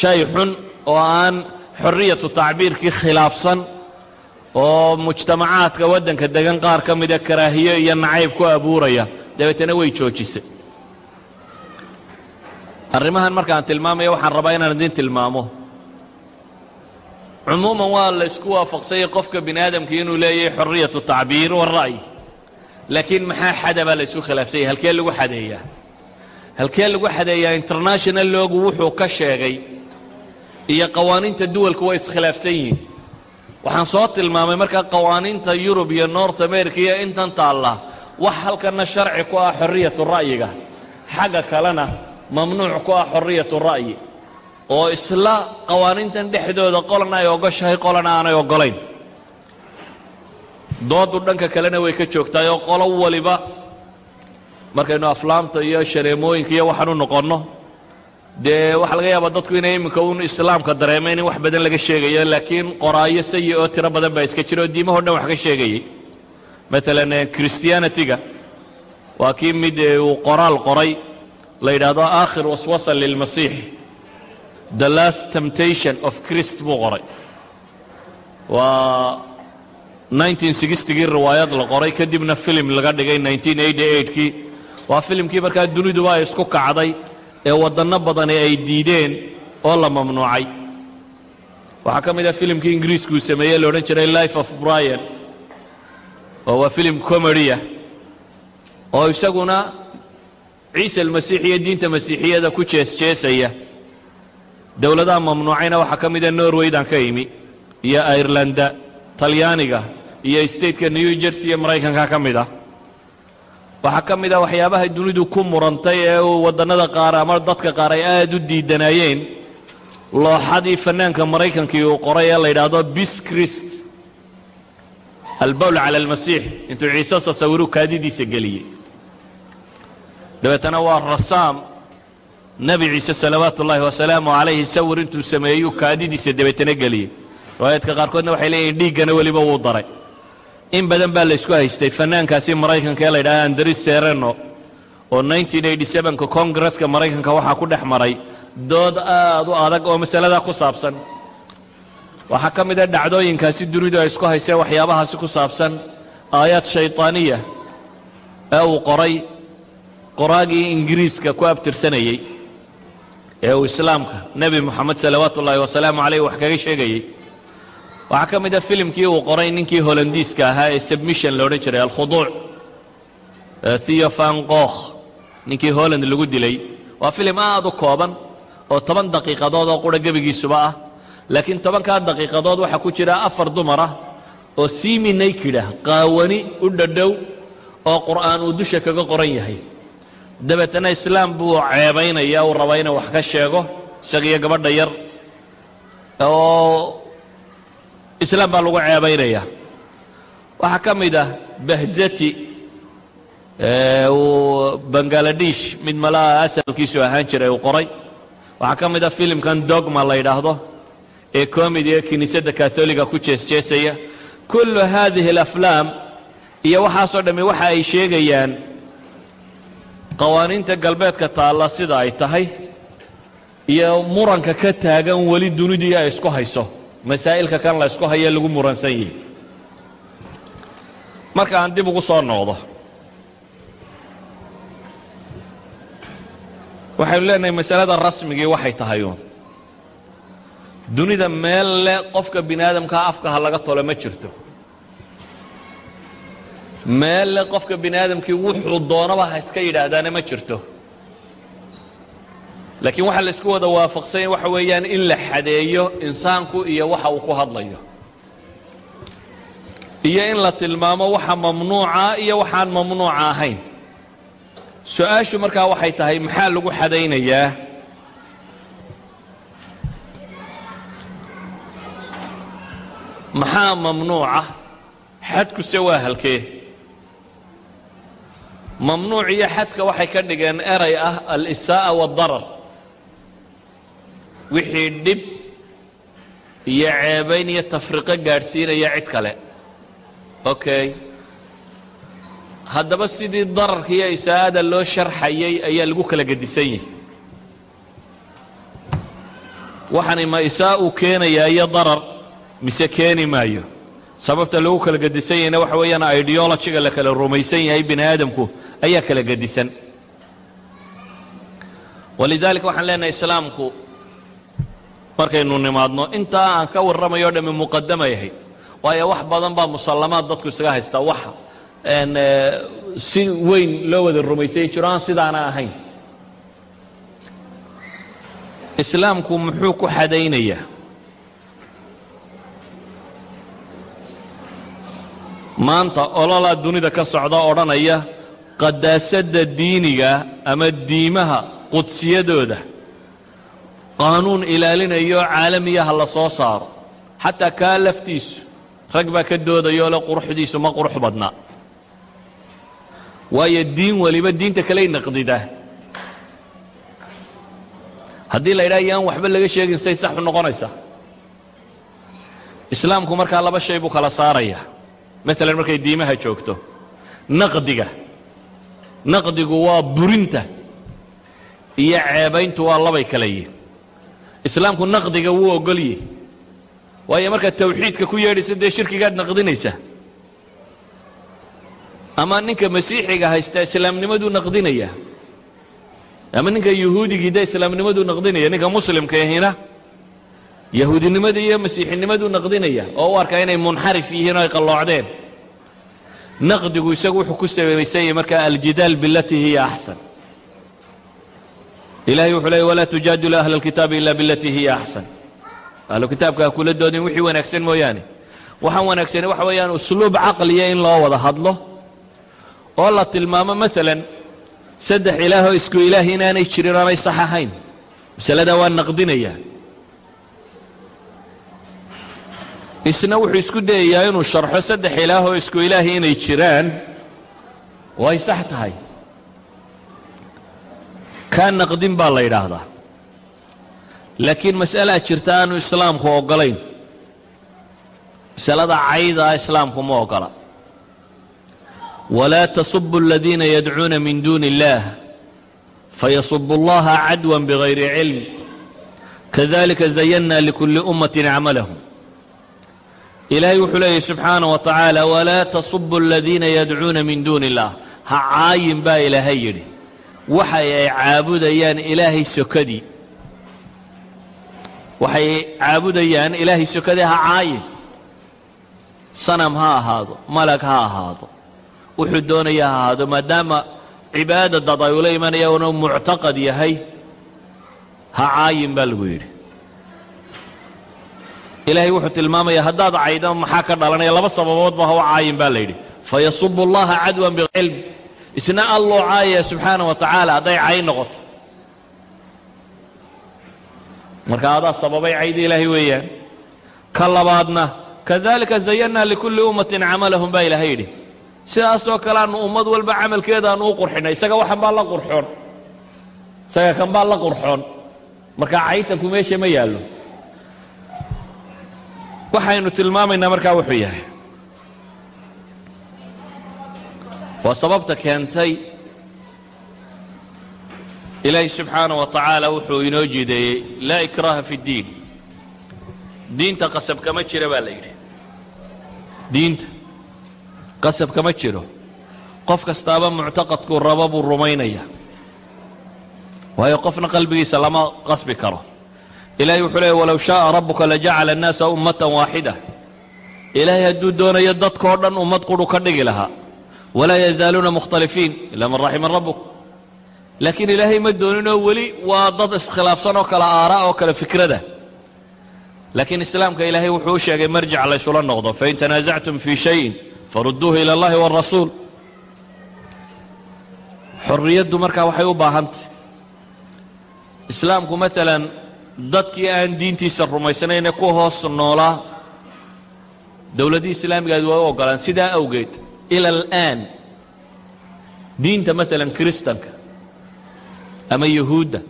shay xun oo aan xorriyatu tacbiirkii khilaafsan oo mujtamacaadka waddanka degan qaar ka mida karaahiyo iyo nacayb ku abuuraya dabeetana way joojisay arrimahan markaan tilmaamaya waxaan rabaa inaan idiin tilmaamo. Cumuuman waa la ysku waafaqsanyay qofka bini aadamkii inuu leeyahay xorriyatu tacbiir wara'yi laakiin maxaa xada baa la ysku khilaafsanyay halkee lagu xadeeyaa? Halkee lagu xadeeyaa? International loogu wuxuu ka sheegay iyo qawaaniinta duwalku way iskhilaafsan yihiin. Waxaan soo tilmaamay markaa qawaaniinta yurub iyo north america iyo intan taalla wax halkanna sharci ku ah xorriyatu ra'yiga. Xagga kalena mamnuuc ku ah xorriyatu ra'yi oo isla qawaaniintan dhexdooda qolana ay ogoshahay qolana aanay oggolayn. Doodu dhanka kalena way ka joogtahay oo qolo waliba markaynu aflaamta iyo shareemooyinka iyo waxaan u noqonno dee waxaa laga yaabaa dadku inay iminka un islaamka dareemeen in wax badan laga sheegayo laakiin qoraayo sayi oo tiro badan baa iska jira oo diimahoo dhan wax ka sheegayay. Maalan christianity-ga waa kii mid uu qoraal qoray la yidhaahdo aakhir waswasa lilmasiix the last temptation of christ buu qoray. Waa gii riwaayad la qoray kadibna filim laga dhigay kii waa filimkii markaa duniduba ay isku kacday ee waddanno badani ay diideen oo la mamnuucay. Waxaa ka mid ah filimkii ingiriiskuu sameeyey la odhan jiray life of brian. Oo waa filim comediya oo isaguna ciise almasiix iyo diinta masiixiyada ku jeesjeesaya. Dowladaha mamnuucayna waxaa ka mida norwaydan ka imi iyo airlanda talyaaniga iyo stateka new jersey iyo maraykanka ka mid ah. Waxaa ka mid ah waxyaabaha dunidu ku murantay ee waddannada qaar ama dadka qaar ay aad u diidanaayeen. Looxadii fannaanka maraykankii uu qoray ee la yidhaahdo bis christ albowl cala almasiix intuu ciise sasawiru kaadidiisa geliyey dabeetana waa rasaam. Nebi ciise salawaatu ullaahi wasalaamu calayhi sawir intuu sameeyuu kaadidiisa dabeetana geliyey. Riwaayaadka qaarkoodna waxay leeyihiin dhiiggana weliba wuu daray. In badan baa la ysku haystay fannaankaasi maraykanka ee la yidhahda andris sereno oo ka kongresska maraykanka waxaa ku dhex maray dood aad u adag oo masaladaa ku saabsan. Waxaa ka mid a dhacdooyinkaasi dunidu ay isku hayseen waxyaabahaasi ku saabsan aayaad shayطaaniya ee uu qoray qoraagii ingiriiska ku abtirsanayey ee uu islaamka nebi moxamed salawaatu ullaahi wasalaamu calayh wax kaga sheegayey waxaa ka mid a filimkii uu qoray ninkii holandiiska ahaa ee submission la odhan jiray alkhuduuc theo van kokh ninkii holland lagu dilay. Waa filim aad u kooban oo toban daqiiqadood oo qura gebigiisuba ah laakiin tobankaa daqiiqadood waxaa ku jira afar dumar ah oo simi naykid ah qaawani u dhadhow oo qur'aan uu dusha kaga qoran yahay dabeetana islaam buu ceebaynaya uu rabaa inuu wax ka sheego isagiyo gabadha yar. Oo islaam baa lagu ceebaynaya. Waxaa ka mid ah bahzati uu bangaladesh mid malaha asalkiisu ahaan jiray uu qoray. Waxaa ka mid ah filimkan dogma la yidhaahdo ee comediga kiniisadda katoliga ku jeesjeesaya. Kullu haadihi alaflaam iyo waxaasoo dhammi waxa ay sheegayaan qawaaniinta galbeedka taalla sida ay tahay iyo muranka ka taagan weli dunidii ay isku hayso masaa'ilka kan la ysku haye lagu muransan yihi marka aan dib ugu soo noqdo waxaynu leenahay masalada rasmigii waxay tahay uun. Dunida meel le qofka bini aadamkaa afka ha laga tolo ma jirto meel le qofka bini aadamkii wuxuu doonaba ha iska yidhaahdaana ma jirto. Laakiin waxaa la isku wada waafaqsanya waxa weeyaan in la xadeeyo insaanku iyo waxa uu ku hadlayo. Iyo in la tilmaamo waxa mamnuuca iyo waxaan mamnuuca ahayn. Su'aashu markaa waxay tahay maxaa lagu xadaynayaa? Maxaa mamnuuca? Xadkuse waa halkee mamnuuc iyo xadka waxay ka dhigeen eray ah al-isaa'a waadarar wixii dhib iyo ceebayn iyo tafriqo gaadhsiinaya cid kale. Okay haddaba sidii dararka iyo isaa'ada loo sharxayay ayaa lagu kala gedisan yahay. Waxani ma isaa keenayaa iyo darar mise keeni maayo? Sababta lagu kala gedisan yahayna waxa weeyaan ideologiga la kala rumaysan yahay bini aadamku ayaa kala gedisan. Walidaalika waxaan leenahay islaamku markaynu nimaadno intaa aan ka warramayo o dhammi muqadama yahay waayo wax badan baa musallamaad dadku isaga haystaa wax si weyn loo wada rumaysay jiro aan sidaana ahayn. Islaamku muxuu ku xadaynayaa? Maanta ololaa dunida ka socda odhanaya qadaasadda diiniga ama diimaha qudsiyadooda. Qaanuun ilaalinayo caalamiyaha la soo saaro. Xataa kaa laftiisu rag baa ka doodayoo le quruxdiisu ma qurux badna. Waayo diin waliba diinta kaley naqdidaa haddii la yidhaha yaan waxba laga sheegin say saxu noqonaysaa islaamku markaa laba shay buu kala saaraya. Maalan markay diimaha joogto naqdiga naqdigu waa burinta iyo ceebayntu waa labay kala yihiin islaamku naqdiga wuu ogolyihi waayo markaad tawxiidka ku yeedhaysa dee shirkigaad naqdinaysaa ama ninka masiixiga haysta islaamnimaduu naqdinaya. Ama ninka yuhuudigii de islaamnimaduu naqdinaya ninka muslimka ahina yahuudinimada iyo masiixinimaduu naqdinaya oo u arkaa inay munxarif yihiin oo ay qalloocdeen naqdigu isagu wuxuu ku sababaysanyay markaa aljidaal bilatii hiya axsan ilahay wuxuu leeyay walaa tujaadilu ahla alkitaabi ila bilatii hiya axsan ahlu kitaabka ha kula doodin wixii wanaagsan mooyaane. Waxaan wanaagsani waxa weeyaan usluub caqliya in loo wada hadlo. Oo la tilmaamo maalan saddex ilaahoo isku ilaah inaanay jirin oonay sax ahayn. Masaladaa waa naqdinaya isna wuxuu isku dayayaa inuu sharxo saddex ilaahoo isku ilaahi inay jiraan. Oo ay sax tahay. Kaa naqdin baa la yidhaahdaa. Laakiin mas'alaa jirta aanu islaamku oggolayn. Masalada caydaa islaamku ma oggola walaa tasubu aladiina yadcuuna min duuni اllah fayasubu اllaha cadwan bigayri cilm kadalika zayanna likulli ummati camalahum ilaahay wuxuu leeyahy subxaanaه wa tacaala walaa tasubu aladiina yadcuuna min duuni اllah ha caayin baa ilaahay yidhi. Waxay ay caabudayaan ilaahay sokadii. Waxay caabudayaan ilaahay sokadii ha caayin. Sanam ha ahaado malag ha ahaado. Wuxuu doonaya ha ahaado maadaama cibaada dad ay ula imanayaan uu muctaqad yahay. Ha caayin baa lagu yidhi ilaahay wuxuu tilmaamaya haddaad caydo maxaa ka dhalanaya? Laba sababoodba ha u caayin baa la yidhi. Fayasubu اllaha cadwan bicilm isna alloo caayaya subxaana wa tacaala hadday cay noqoto. Marka adaa sababay cayda ilaahay weeyaan. Ka labaadna kadalika zayanna likulli ummatin camalahum baa ilaahay yidhi. Sidaasoo kale aanu ummad walba camalkeedaanu u qurxinay isaga waxan baa la qurxoon. Isaga kan baa la qurxoon. Marka caytanku meesha ma yaallo waxaynu tilmaamaynaa markaa wuxuu yahay. Waa sababta keentay ilaahi subxaana wa tacaala wuxuu inoo jideeyey laa ikraaha fi اddiin diinta qasab kama jira baa la yidhi. Diinta qasab kama jiro. Qof kastaaba muctaqadkuu rabo buu rumaynaya waayo qofna qalbigiisa lama qasbi karo ilaahay wuxuu leey walow shaaa rabbuka la jacala annaasa ummatan waaxida ilaahay hadduu doonayo dadkoo dhan ummad qudhu ka dhigi lahaa. Walaa yazaaluuna mukhtalifiin ilaa man raxima rabbuk. Laakiin ilaahay ma dooninoo weli waa dad iskhilaafsan oo kale aaraa oo kale fikrada. Laakiin islaamka ilaahay wuxuu u sheegay marjic laysula noqdo fain tanaasactum fii shayin farudduuhu ila allahi wاrasuul xorriyaddu markaa waxay u baahantay islaamku maalan dadkii aan diintiisa rumaysnayn ee ku hoos noolaa dowladdii islaamigaad waa u oggolaan sidaa awgeed ila al'aan diinta maalan kiristanka ama yuhuudda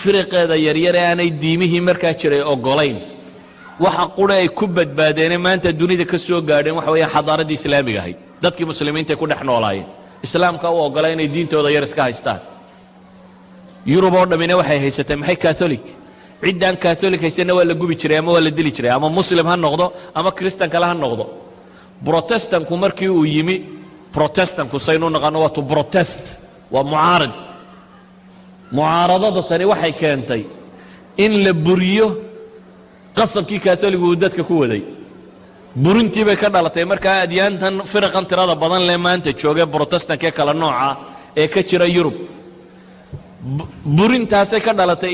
firiqeeda yaryar ee aanay diimihii markaa jiray oggolayn waxa qura ay ku badbaadeenee maanta dunida ka soo gaadheen waxa weeyaan xadaaraddii islaamiga ahayd. Dadkii muslimiintaay ku dhex noolaayeen. Islaamka u oggolaa inay diintooda yar iska haystaan. Yurub oo dhammina waxay haysatay maxay katholic ciddaan katholic haysanna waa la gubi jiray ama waa la dili jiray ama muslim ha noqdo ama kristan kale ha noqdo. Brotestanku markii uu yimi protestanku saynu naqaano waa to protest waa mucaarad. Mucaaradada tani waxay keentay in la buriyo qasabkii katholigu uu dadka ku waday. Burintii bay ka dhalatay markaa adyaantan firaqan tirada badan lee maanta joogee brotestankaee kala nooca ee ka jira yurub burintaasay ka dhalatay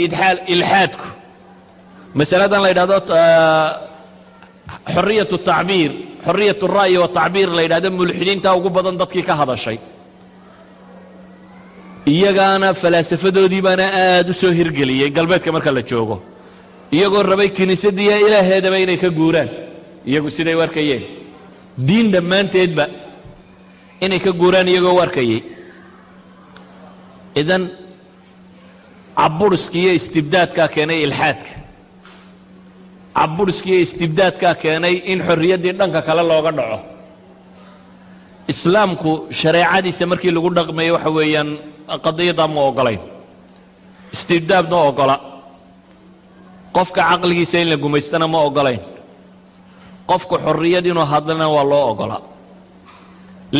ilxaadku. Masaladan la yidhahdo xoriyatu tacbiir xoriyat ra'yi wa tacbiir la yidhahdo mulxidiintaa ugu badan dadkii ka hadashay. Iyagaana falaasafadoodii baana aad u soo hirgeliyey galbeedka marka la joogo. Iyagoo rabay kiniisadiiyo ilaaheedaba inay ka guuraan. Iyagu siday u arkayeen. Diin dhammaanteedba inay ka guuraan iyagoo u arkayey. Idan caburiska iyo istibdaadkaa keenay ilxaadka. Caburiska iyo istibdaadkaa keenay in xorriyaddii dhanka kale looga dhaco. Islaamku shareecadiisa markii lagu dhaqmayay waxa weeyaan qadiyaddaa ma ogolayn. Istibdaad ma ogola. Qofka caqligiisa in la gumaystana ma ogolayn. Qofku xorriyad inuu hadlana waa loo ogola.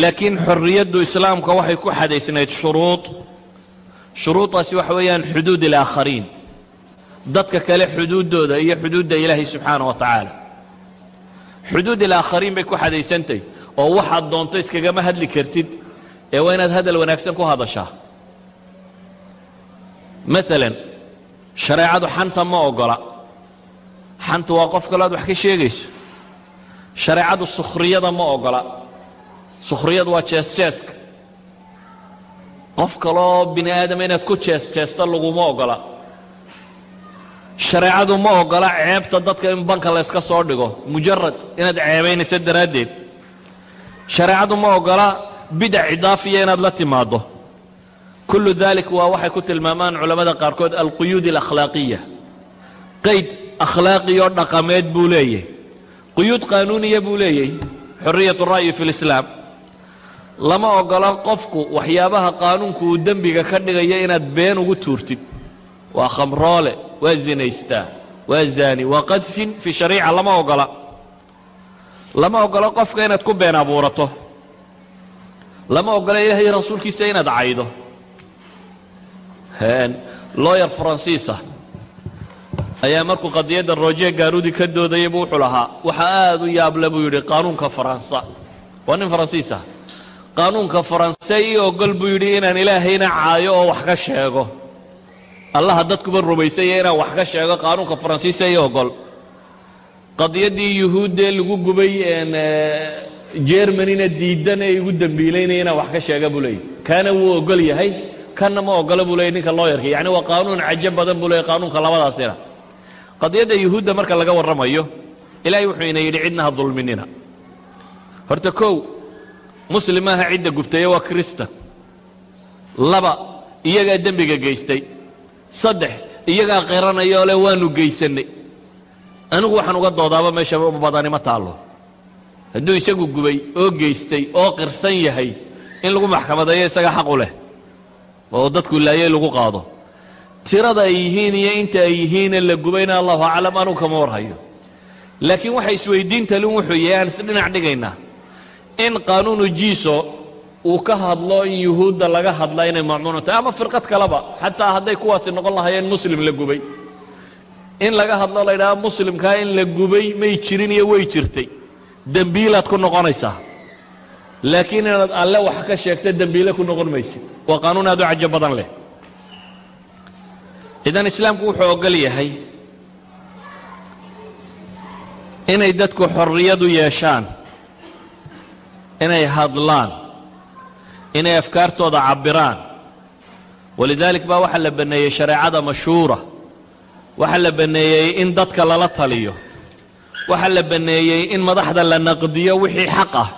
Laakiin xorriyaddu islaamka waxay ku xadaysnayd shuruud shuruudaasi waxa weeyaan xuduud ilaakhariin dadka kale xuduuddooda iyo xuduudda ilaahay subxaana wa tacaala xuduud ilaakhariin bay ku xadaysantahy oo waxaad doonto iskagama hadli kartid ee waa inaad hadal wanaagsan ku hadashaa. Maalan shareecadu xanta ma ogola. Xantu waa qof kaloo aad wax ka sheegayso. Shareecadu sukhriyada ma ogola. Sukhriyadu waa jees-jeeska qof kaloo bini aadama inaad ku jees-jeesto laguma ogola. Shareecadu ma ogola ceebta dadka in banka layska soo dhigo. Mujarad inaad ceebaynaysa daraaddeed. Shareecadu ma ogola bidac idaafiya inaad la timaaddo. Kullu dalik waa waxay ku tilmaamaan culammada qaarkood alquyuud alakhlaaqiya qayd akhlaaqiyoo dhaqameed buu leeyahy quyuud qaanuuniya buu leeyahy xoriyat ra'yi fi lislaam lama ogola qofku waxyaabaha qaanuunku uu dembiga ka dhigaya inaad been ugu tuurtid. Waa khamroole waa zinaystaa waa zaani waa qadfin fi shariica lama ogola. Lama ogola qofka inaad ku been abuurato. Lama ogola ilaahay rasuulkiisa inaad caydo. Looyar faransiisa ayaa markuu qadiyadda roje gaarudi ka doodayaybu wuxuu lahaa waxa aad u yaable buu yidhi qaanuunka faransa. Waa nin faransiisa qaanuunka faranse ii ogol buu yidhi inaan ilaahayna caayo oo wax ka sheego. Allaha dadkuba rumaysaya inaan wax ka sheego qaanuunka faransiisa ii ogol qadiyaddii yuhuuddee lagu gubay jermanina diidan ee igu dembiilaynaya inaan wax ka sheega buu leeyay kaana wuu ogol yahay kanna ma ogola buu leeyay ninka looyarka yacni waa qaanuun cajo badan buu leeyay qaanuunka labadaasina. Qadiyadda yuhuudda marka laga warramayo ilaahay wuxuu ina yidhi cidna ha dulminina. Horta kow muslim maaha cidda gubtaye waa kristan laba iyagaa dembiga geystay. Saddex iyagaa qiranayoo le waanu geysannay. Anigu waxaan uga doodaaba meesha badani ma taallo. Hadduu isagu gubay oo geystay oo qirsan yahay in lagu maxkamadeeyo isaga xaqu leh oo dadku laayay lagu qaado. Tirada ay yihiin iyo inta ay yihiine la gubayna allahu aclam anugu kama warhayo. Laakiin waxa isweydiintalin wuxuu yahay aan isdhinac dhigaynaa in qaanuunu jiiso uu ka hadlo in yuhuudda laga hadla inay mamnuuc tahay ama firqad kaleba xataa hadday kuwaasi noqon lahaayeen muslim la gubay. In laga hadlo la ydhaha muslimkaa in la gubay may jirin iyo way jirtay. Dembiilaad ku noqonaysaa. Laakiin inaad alle wax ka sheegta dembiile ku noqon maysid. Waa qaanuun aad u cajo badan leh. Idan islaamku wuxuu ogol yahay inay dadku xorriyadu yeeshaan inay hadlaan inay afkaartooda cabbiraan. Walidaalik baa waxaa la banneeyey shareecada mashhuura waxaa la banneeyey in dadka lala taliyo waxaa la banneeyey in madaxda la naqdiyo wixii xaq ah.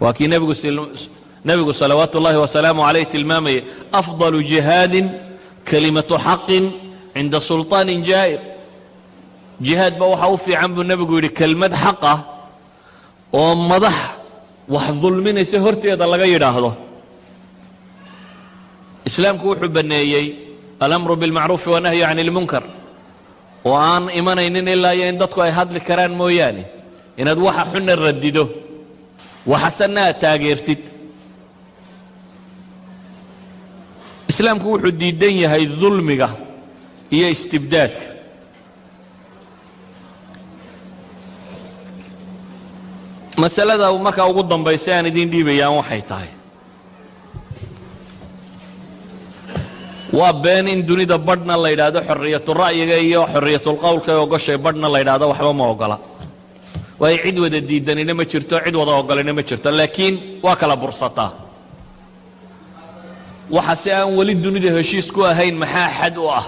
Waa kii nebigu salawaatu ullaahi wasalaamu calayh tilmaamayay afdalu jihaadin kelimatu xaqin cinda sulطaanin jaa'ir. Jihaad ba waxaa u fiican buu nebigu yidhi kelmad xaq ah oo madax wax dulminaysa horteeda laga yidhaahdo. Islaamku wuxuu banneeyey alamru biاlmacruufi wanahyu can اlmunkar oo aan imanaynin ilaa iyo in dadku ay hadli karaan mooyaane inaad waxa xunna radido waxasanna aad taageertid. Islaamku wuxuu diidan yahay dulmiga iyo istibdaadka masalada markaa ugu dambaysa aan idiin dhiibayaan waxay tahay. Waa been in dunida badhna la yidhaahdo xorriyatu ra'yiga iyo xorriyatulqowlka ee ogoshay badhna la yidhaahdo waxba ma ogola. Waayo cid wada diidanina ma jirto cid wada ogolina ma jirto laakiin waa kala bursataa waxa si aan weli dunida heshiis ku ahayn maxaa xad u ah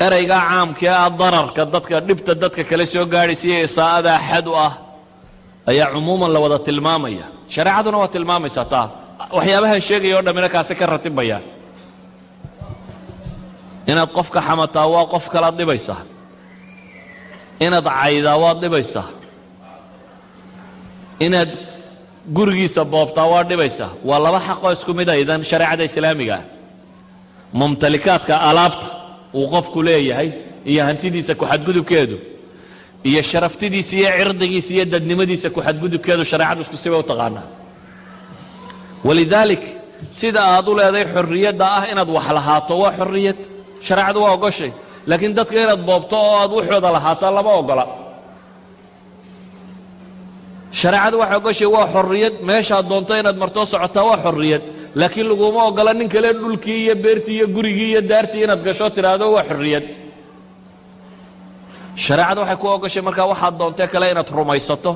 eraygaa caamkee ah dararka dadka dhibta dadka kale soo gaadhaysa iyo isaa'adaa xad ah ayaa cumuuman la wada tilmaamaya. Shareecaduna waa tilmaamaysaa taa. Waxyaabahan sheegaya o dhammina kaasi ka ratibaya. Inaad qofka xamataa waa qof kalaad dhibaysaa inaad caydaa waad dhibaysaa inaad gurigiisa boobtaa waa dhibaysaa waa laba xaqoo isku mid aydan shareecada islaamiga ah. Mumtalikaadka alaabta uu qofku leeyahay iyo hantidiisa ku-xadgudubkeedu iyo sharaftidiisa iyo cirdigiisa iyo dadnimadiisa ku-xadgudubkeedu shareecadu isku siba u taqaanaa. Walidaalik sida aad u leedahay xorriyadda ah inaad wax lahaato waa xorriyad shareecadu waa ogoshay laakiin dadka inaad boobto oo aad waxooda lahaataa lama ogola shareecadu waxay ogoshay waa xorriyad. Meeshaad doonto inaad martoo socotaa waa xorriyad. Laakiin laguma ogola nin kale dhulkii iyo beertii iyo gurigii iyo daartii inaad gasho tidhaahdo waa xorriyad. Shareecadu waxay ku ogoshay markaa waxaad doontee kale inaad rumaysato.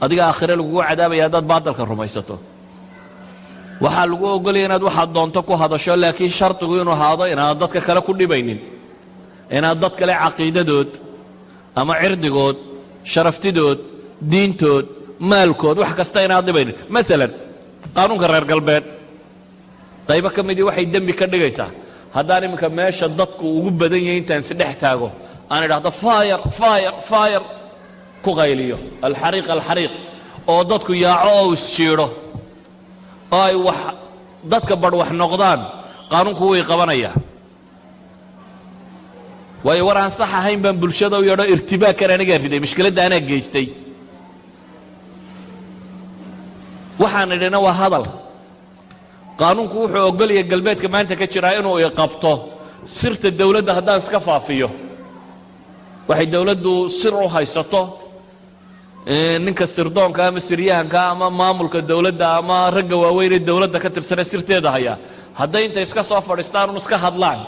Adiga aakhire lagugu cadaabaya haddaad baadalka rumaysato. Waxaa lagu ogolaya inaad waxaad doonto ku hadasho laakiin shardigu inuu ahaado inaad dadka kale ku dhibaynin. Inaad dad kale caqiidadood ama cirdigood sharaftidood diintood maalkood wax kasta inaad dhibaynin maalan qaanuunka reer galbeed. Qaybo ka midii waxay dembi ka dhigaysaa. Haddaan iminka meesha dadku ugu badan yahay intaan isdhex taago aan idhaahdo fayar fayar fayar ku qayliyo. Alxariiq alxariiq. Oo dadku yaaco oo isjiidho oo ay wax dadka badh wax noqdaan qaanuunku way qabanayaa. Waayo war aan sax ahayn baan bulshada u yeedho irtibaakan anigaa riday mashkiladda anaa geystay waxaan idhina waa hadal. Qaanuunku wuxuu ogolaya galbeedka maanta ka jiraa inuu iqabto sirta dawladda haddaan iska faafiyo. Waxay dawladdu sir u haysato ninka sirdoonka ama siryahanka ama maamulka dawladda ama ragga waaweynee dawladda ka tirsanee sirteeda hayaa hadday intay iska soo fadhiistaan un iska hadlaan.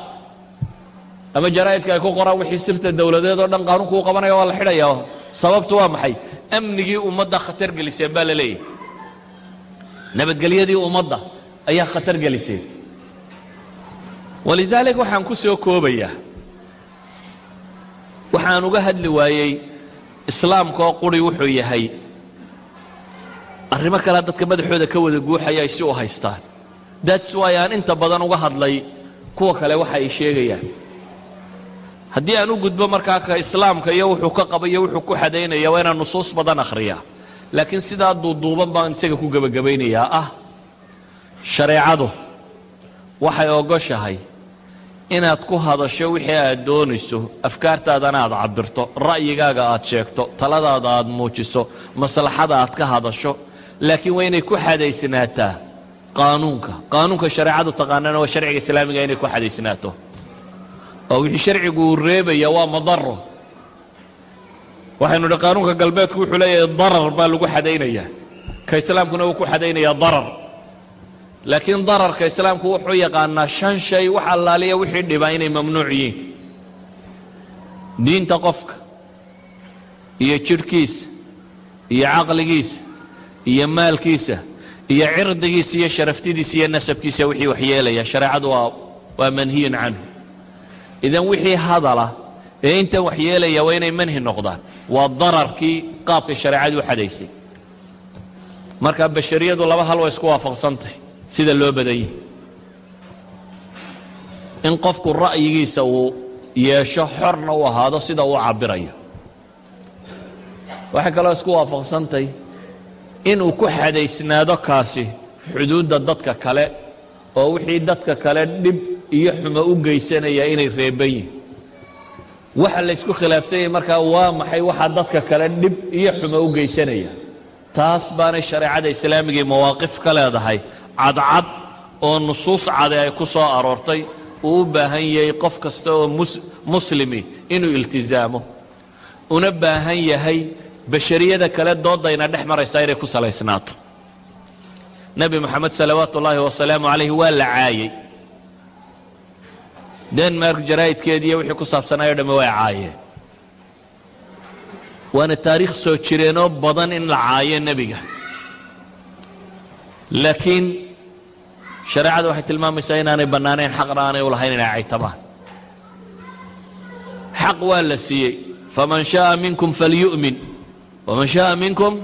Ama jaraa'idka ay ku qoraan wixii sirta dawladeed oo dhan qaanuunku u qabanaya waa la xidhaya sababtu waa maxay? Amnigii ummadda khatar geliseen baa la leeyahy nabadgelyadii ummadda ayaa khatar geliseen walidaalik waxaan ku soo koobayaa. Waxaan uga hadli waayey islaamka oo quri wuxuu yahay. Arrimo kalea dadka madaxooda ka wada guuxaya ay si u haystaan. Dats waay aan inta badan uga hadlay kuwa kale waxa ay sheegayaan. Haddii aan u gudbo markaa ka islaamka iyo wuxuu ka qaba iyo wuxuu ku xadaynaya waa inaan nusuus badan akhriyaa laakiin sidaa duuduuban baan isaga ku gebagabaynayaa ah shareecadu waxay ogoshahay inaad ku hadasho wixii aad doonayso afkaartaadana aad cabirto ra'yigaaga aad sheegto taladaada aad muujiso maslaxada aad ka hadasho. Laakiin waa inay ku xadaysnaataa qaanuunka. Qaanuunka shareecadu taqaanana waa sharciga islaamiga inay ku xadaysnaato oo wixii sharcigu uu reebaya waa madaro waxaynu idhi qaanuunka galbeedku wuxuu leeyahay darar baa lagu xadaynayaa. Ka islaamkuna wuu ku xadaynayaa darar. Laakiin dararka islaamku wuxuu yaqaanaa shan shay wax allaaliya wixii dhibaa inay mamnuuc yihiin. Diinta qofka iyo jidhkiisa iyo caqligiisa iyo maalkiisa iyo cirdigiisa iyo sharaftidiisa iyo nasabkiisa wixii waxyeelaya shareecadu waa waa manhiyun canhu. Idan wixii hadala ee intan waxyeelaya waa inay manhi noqdaan. Waa dararkii qaabka shareecadu u xadaysay marka bashariyadu laba hal way isku waafaqsantay sida loo badan yahi in qofku ra'yigiisa uu yeesho xorna u ahaado sida uu cabirayo waxay kaloo isku waafaqsantay inuu ku xadaysnaado kaasi xuduudda dadka kale oo wixii dadka kale dhib iyo xumo u geysanaya inay reeban yihiin waxa la ysku khilaafsan yahay markaa waa maxay waxaa dadka kale dhib iyo xumo u geysanaya. Taas baanay shareecada islaamigii mawaaqif ka leedahay. Cadcad oo nusuus cade ay ku soo aroortay uu u baahan yahay qof kasta oo muslimi inuu iltizaamo una baahan yahay bashariyada kale doodayna dhex maraysaa inay ku salaysnaato. Nebi moxamed salawaatu ullaahi wasalaamu calayhi waa la caayey denmark jaraa'idkeediiyo wixii ku saabsanaayo dhamme waa caayeen waana taariikh soo jireenoo badan in la caayo nebiga. Laakiin shareecadu waxay tilmaamaysaa inaanay bannaanayn xaqna aanay u lahayn inay caytabaan xaq waa la siiyey. Faman shaءa minkum falyu'min. Waman shaءa minkum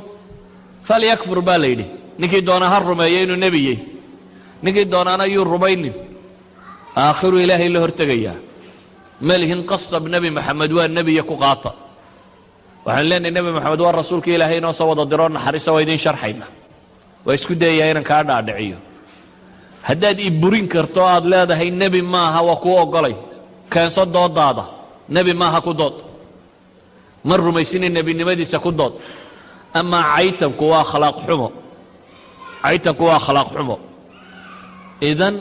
falyakfur baa la yidhi. Ninkii doona ha rumeeyo inuu nebiyey ninkii doonaana yuu rumaynin aakhiru ilaahay la hortegayaa. Malihin qasab nebi moxamed waa nebiya ku qaata. Waxaanu leenahay nebi moxamed waa rasuulka ilaahay inoo soo wada diroo naxariisa waa idiin sharxayna. Waa isku dayayaa inaan kaa dhaadhiciyo. Haddaad i burin karto aad leedahay nebi maaha waa kuu oggolay. Keenso doodaada nebi maaha ku dood. Ma rumaysinin nebinimadiisa ku dood. Amaa caytanku waa akhlaaq xumo. Caytanku waa akhlaaq xumo. Idan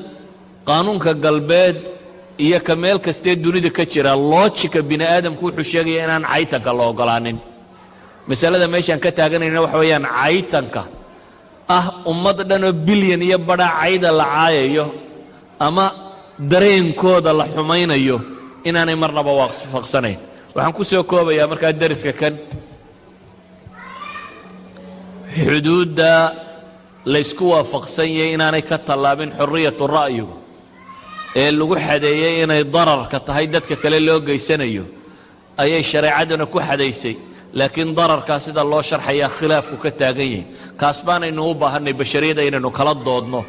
qaanuunka galbeed iyo ka meel kastee dunida ka jira loojika bini aadamku wuxuu sheegaya inaan caytanka la ogolaanin. Masalada meeshaan ka taaganayna waxa weeyaan caytanka. Ah ummad dhan oo bilyan iyo badha cayda la caayayo ama dareenkooda la xumaynayo inaanay marnaba waafaqsanayn waxaan ku soo koobayaa markaa deriska kan. Xuduudda laysku waafaqsan yahay inaanay ka tallaabin xorriyatu ra'yigu ee lagu xadeeyey inay dararka tahay dadka kale loo geysanayo ayay shareecaduna ku xadaysay laakiin dararkaa sida loo sharxayaa khilaafku ka taagan yahay kaas baanaynu u baahannay bashariyada inaynu kala doodno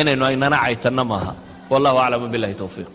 inaynu aynana caytanno maaha. Wallahu aclam billahi towfiiq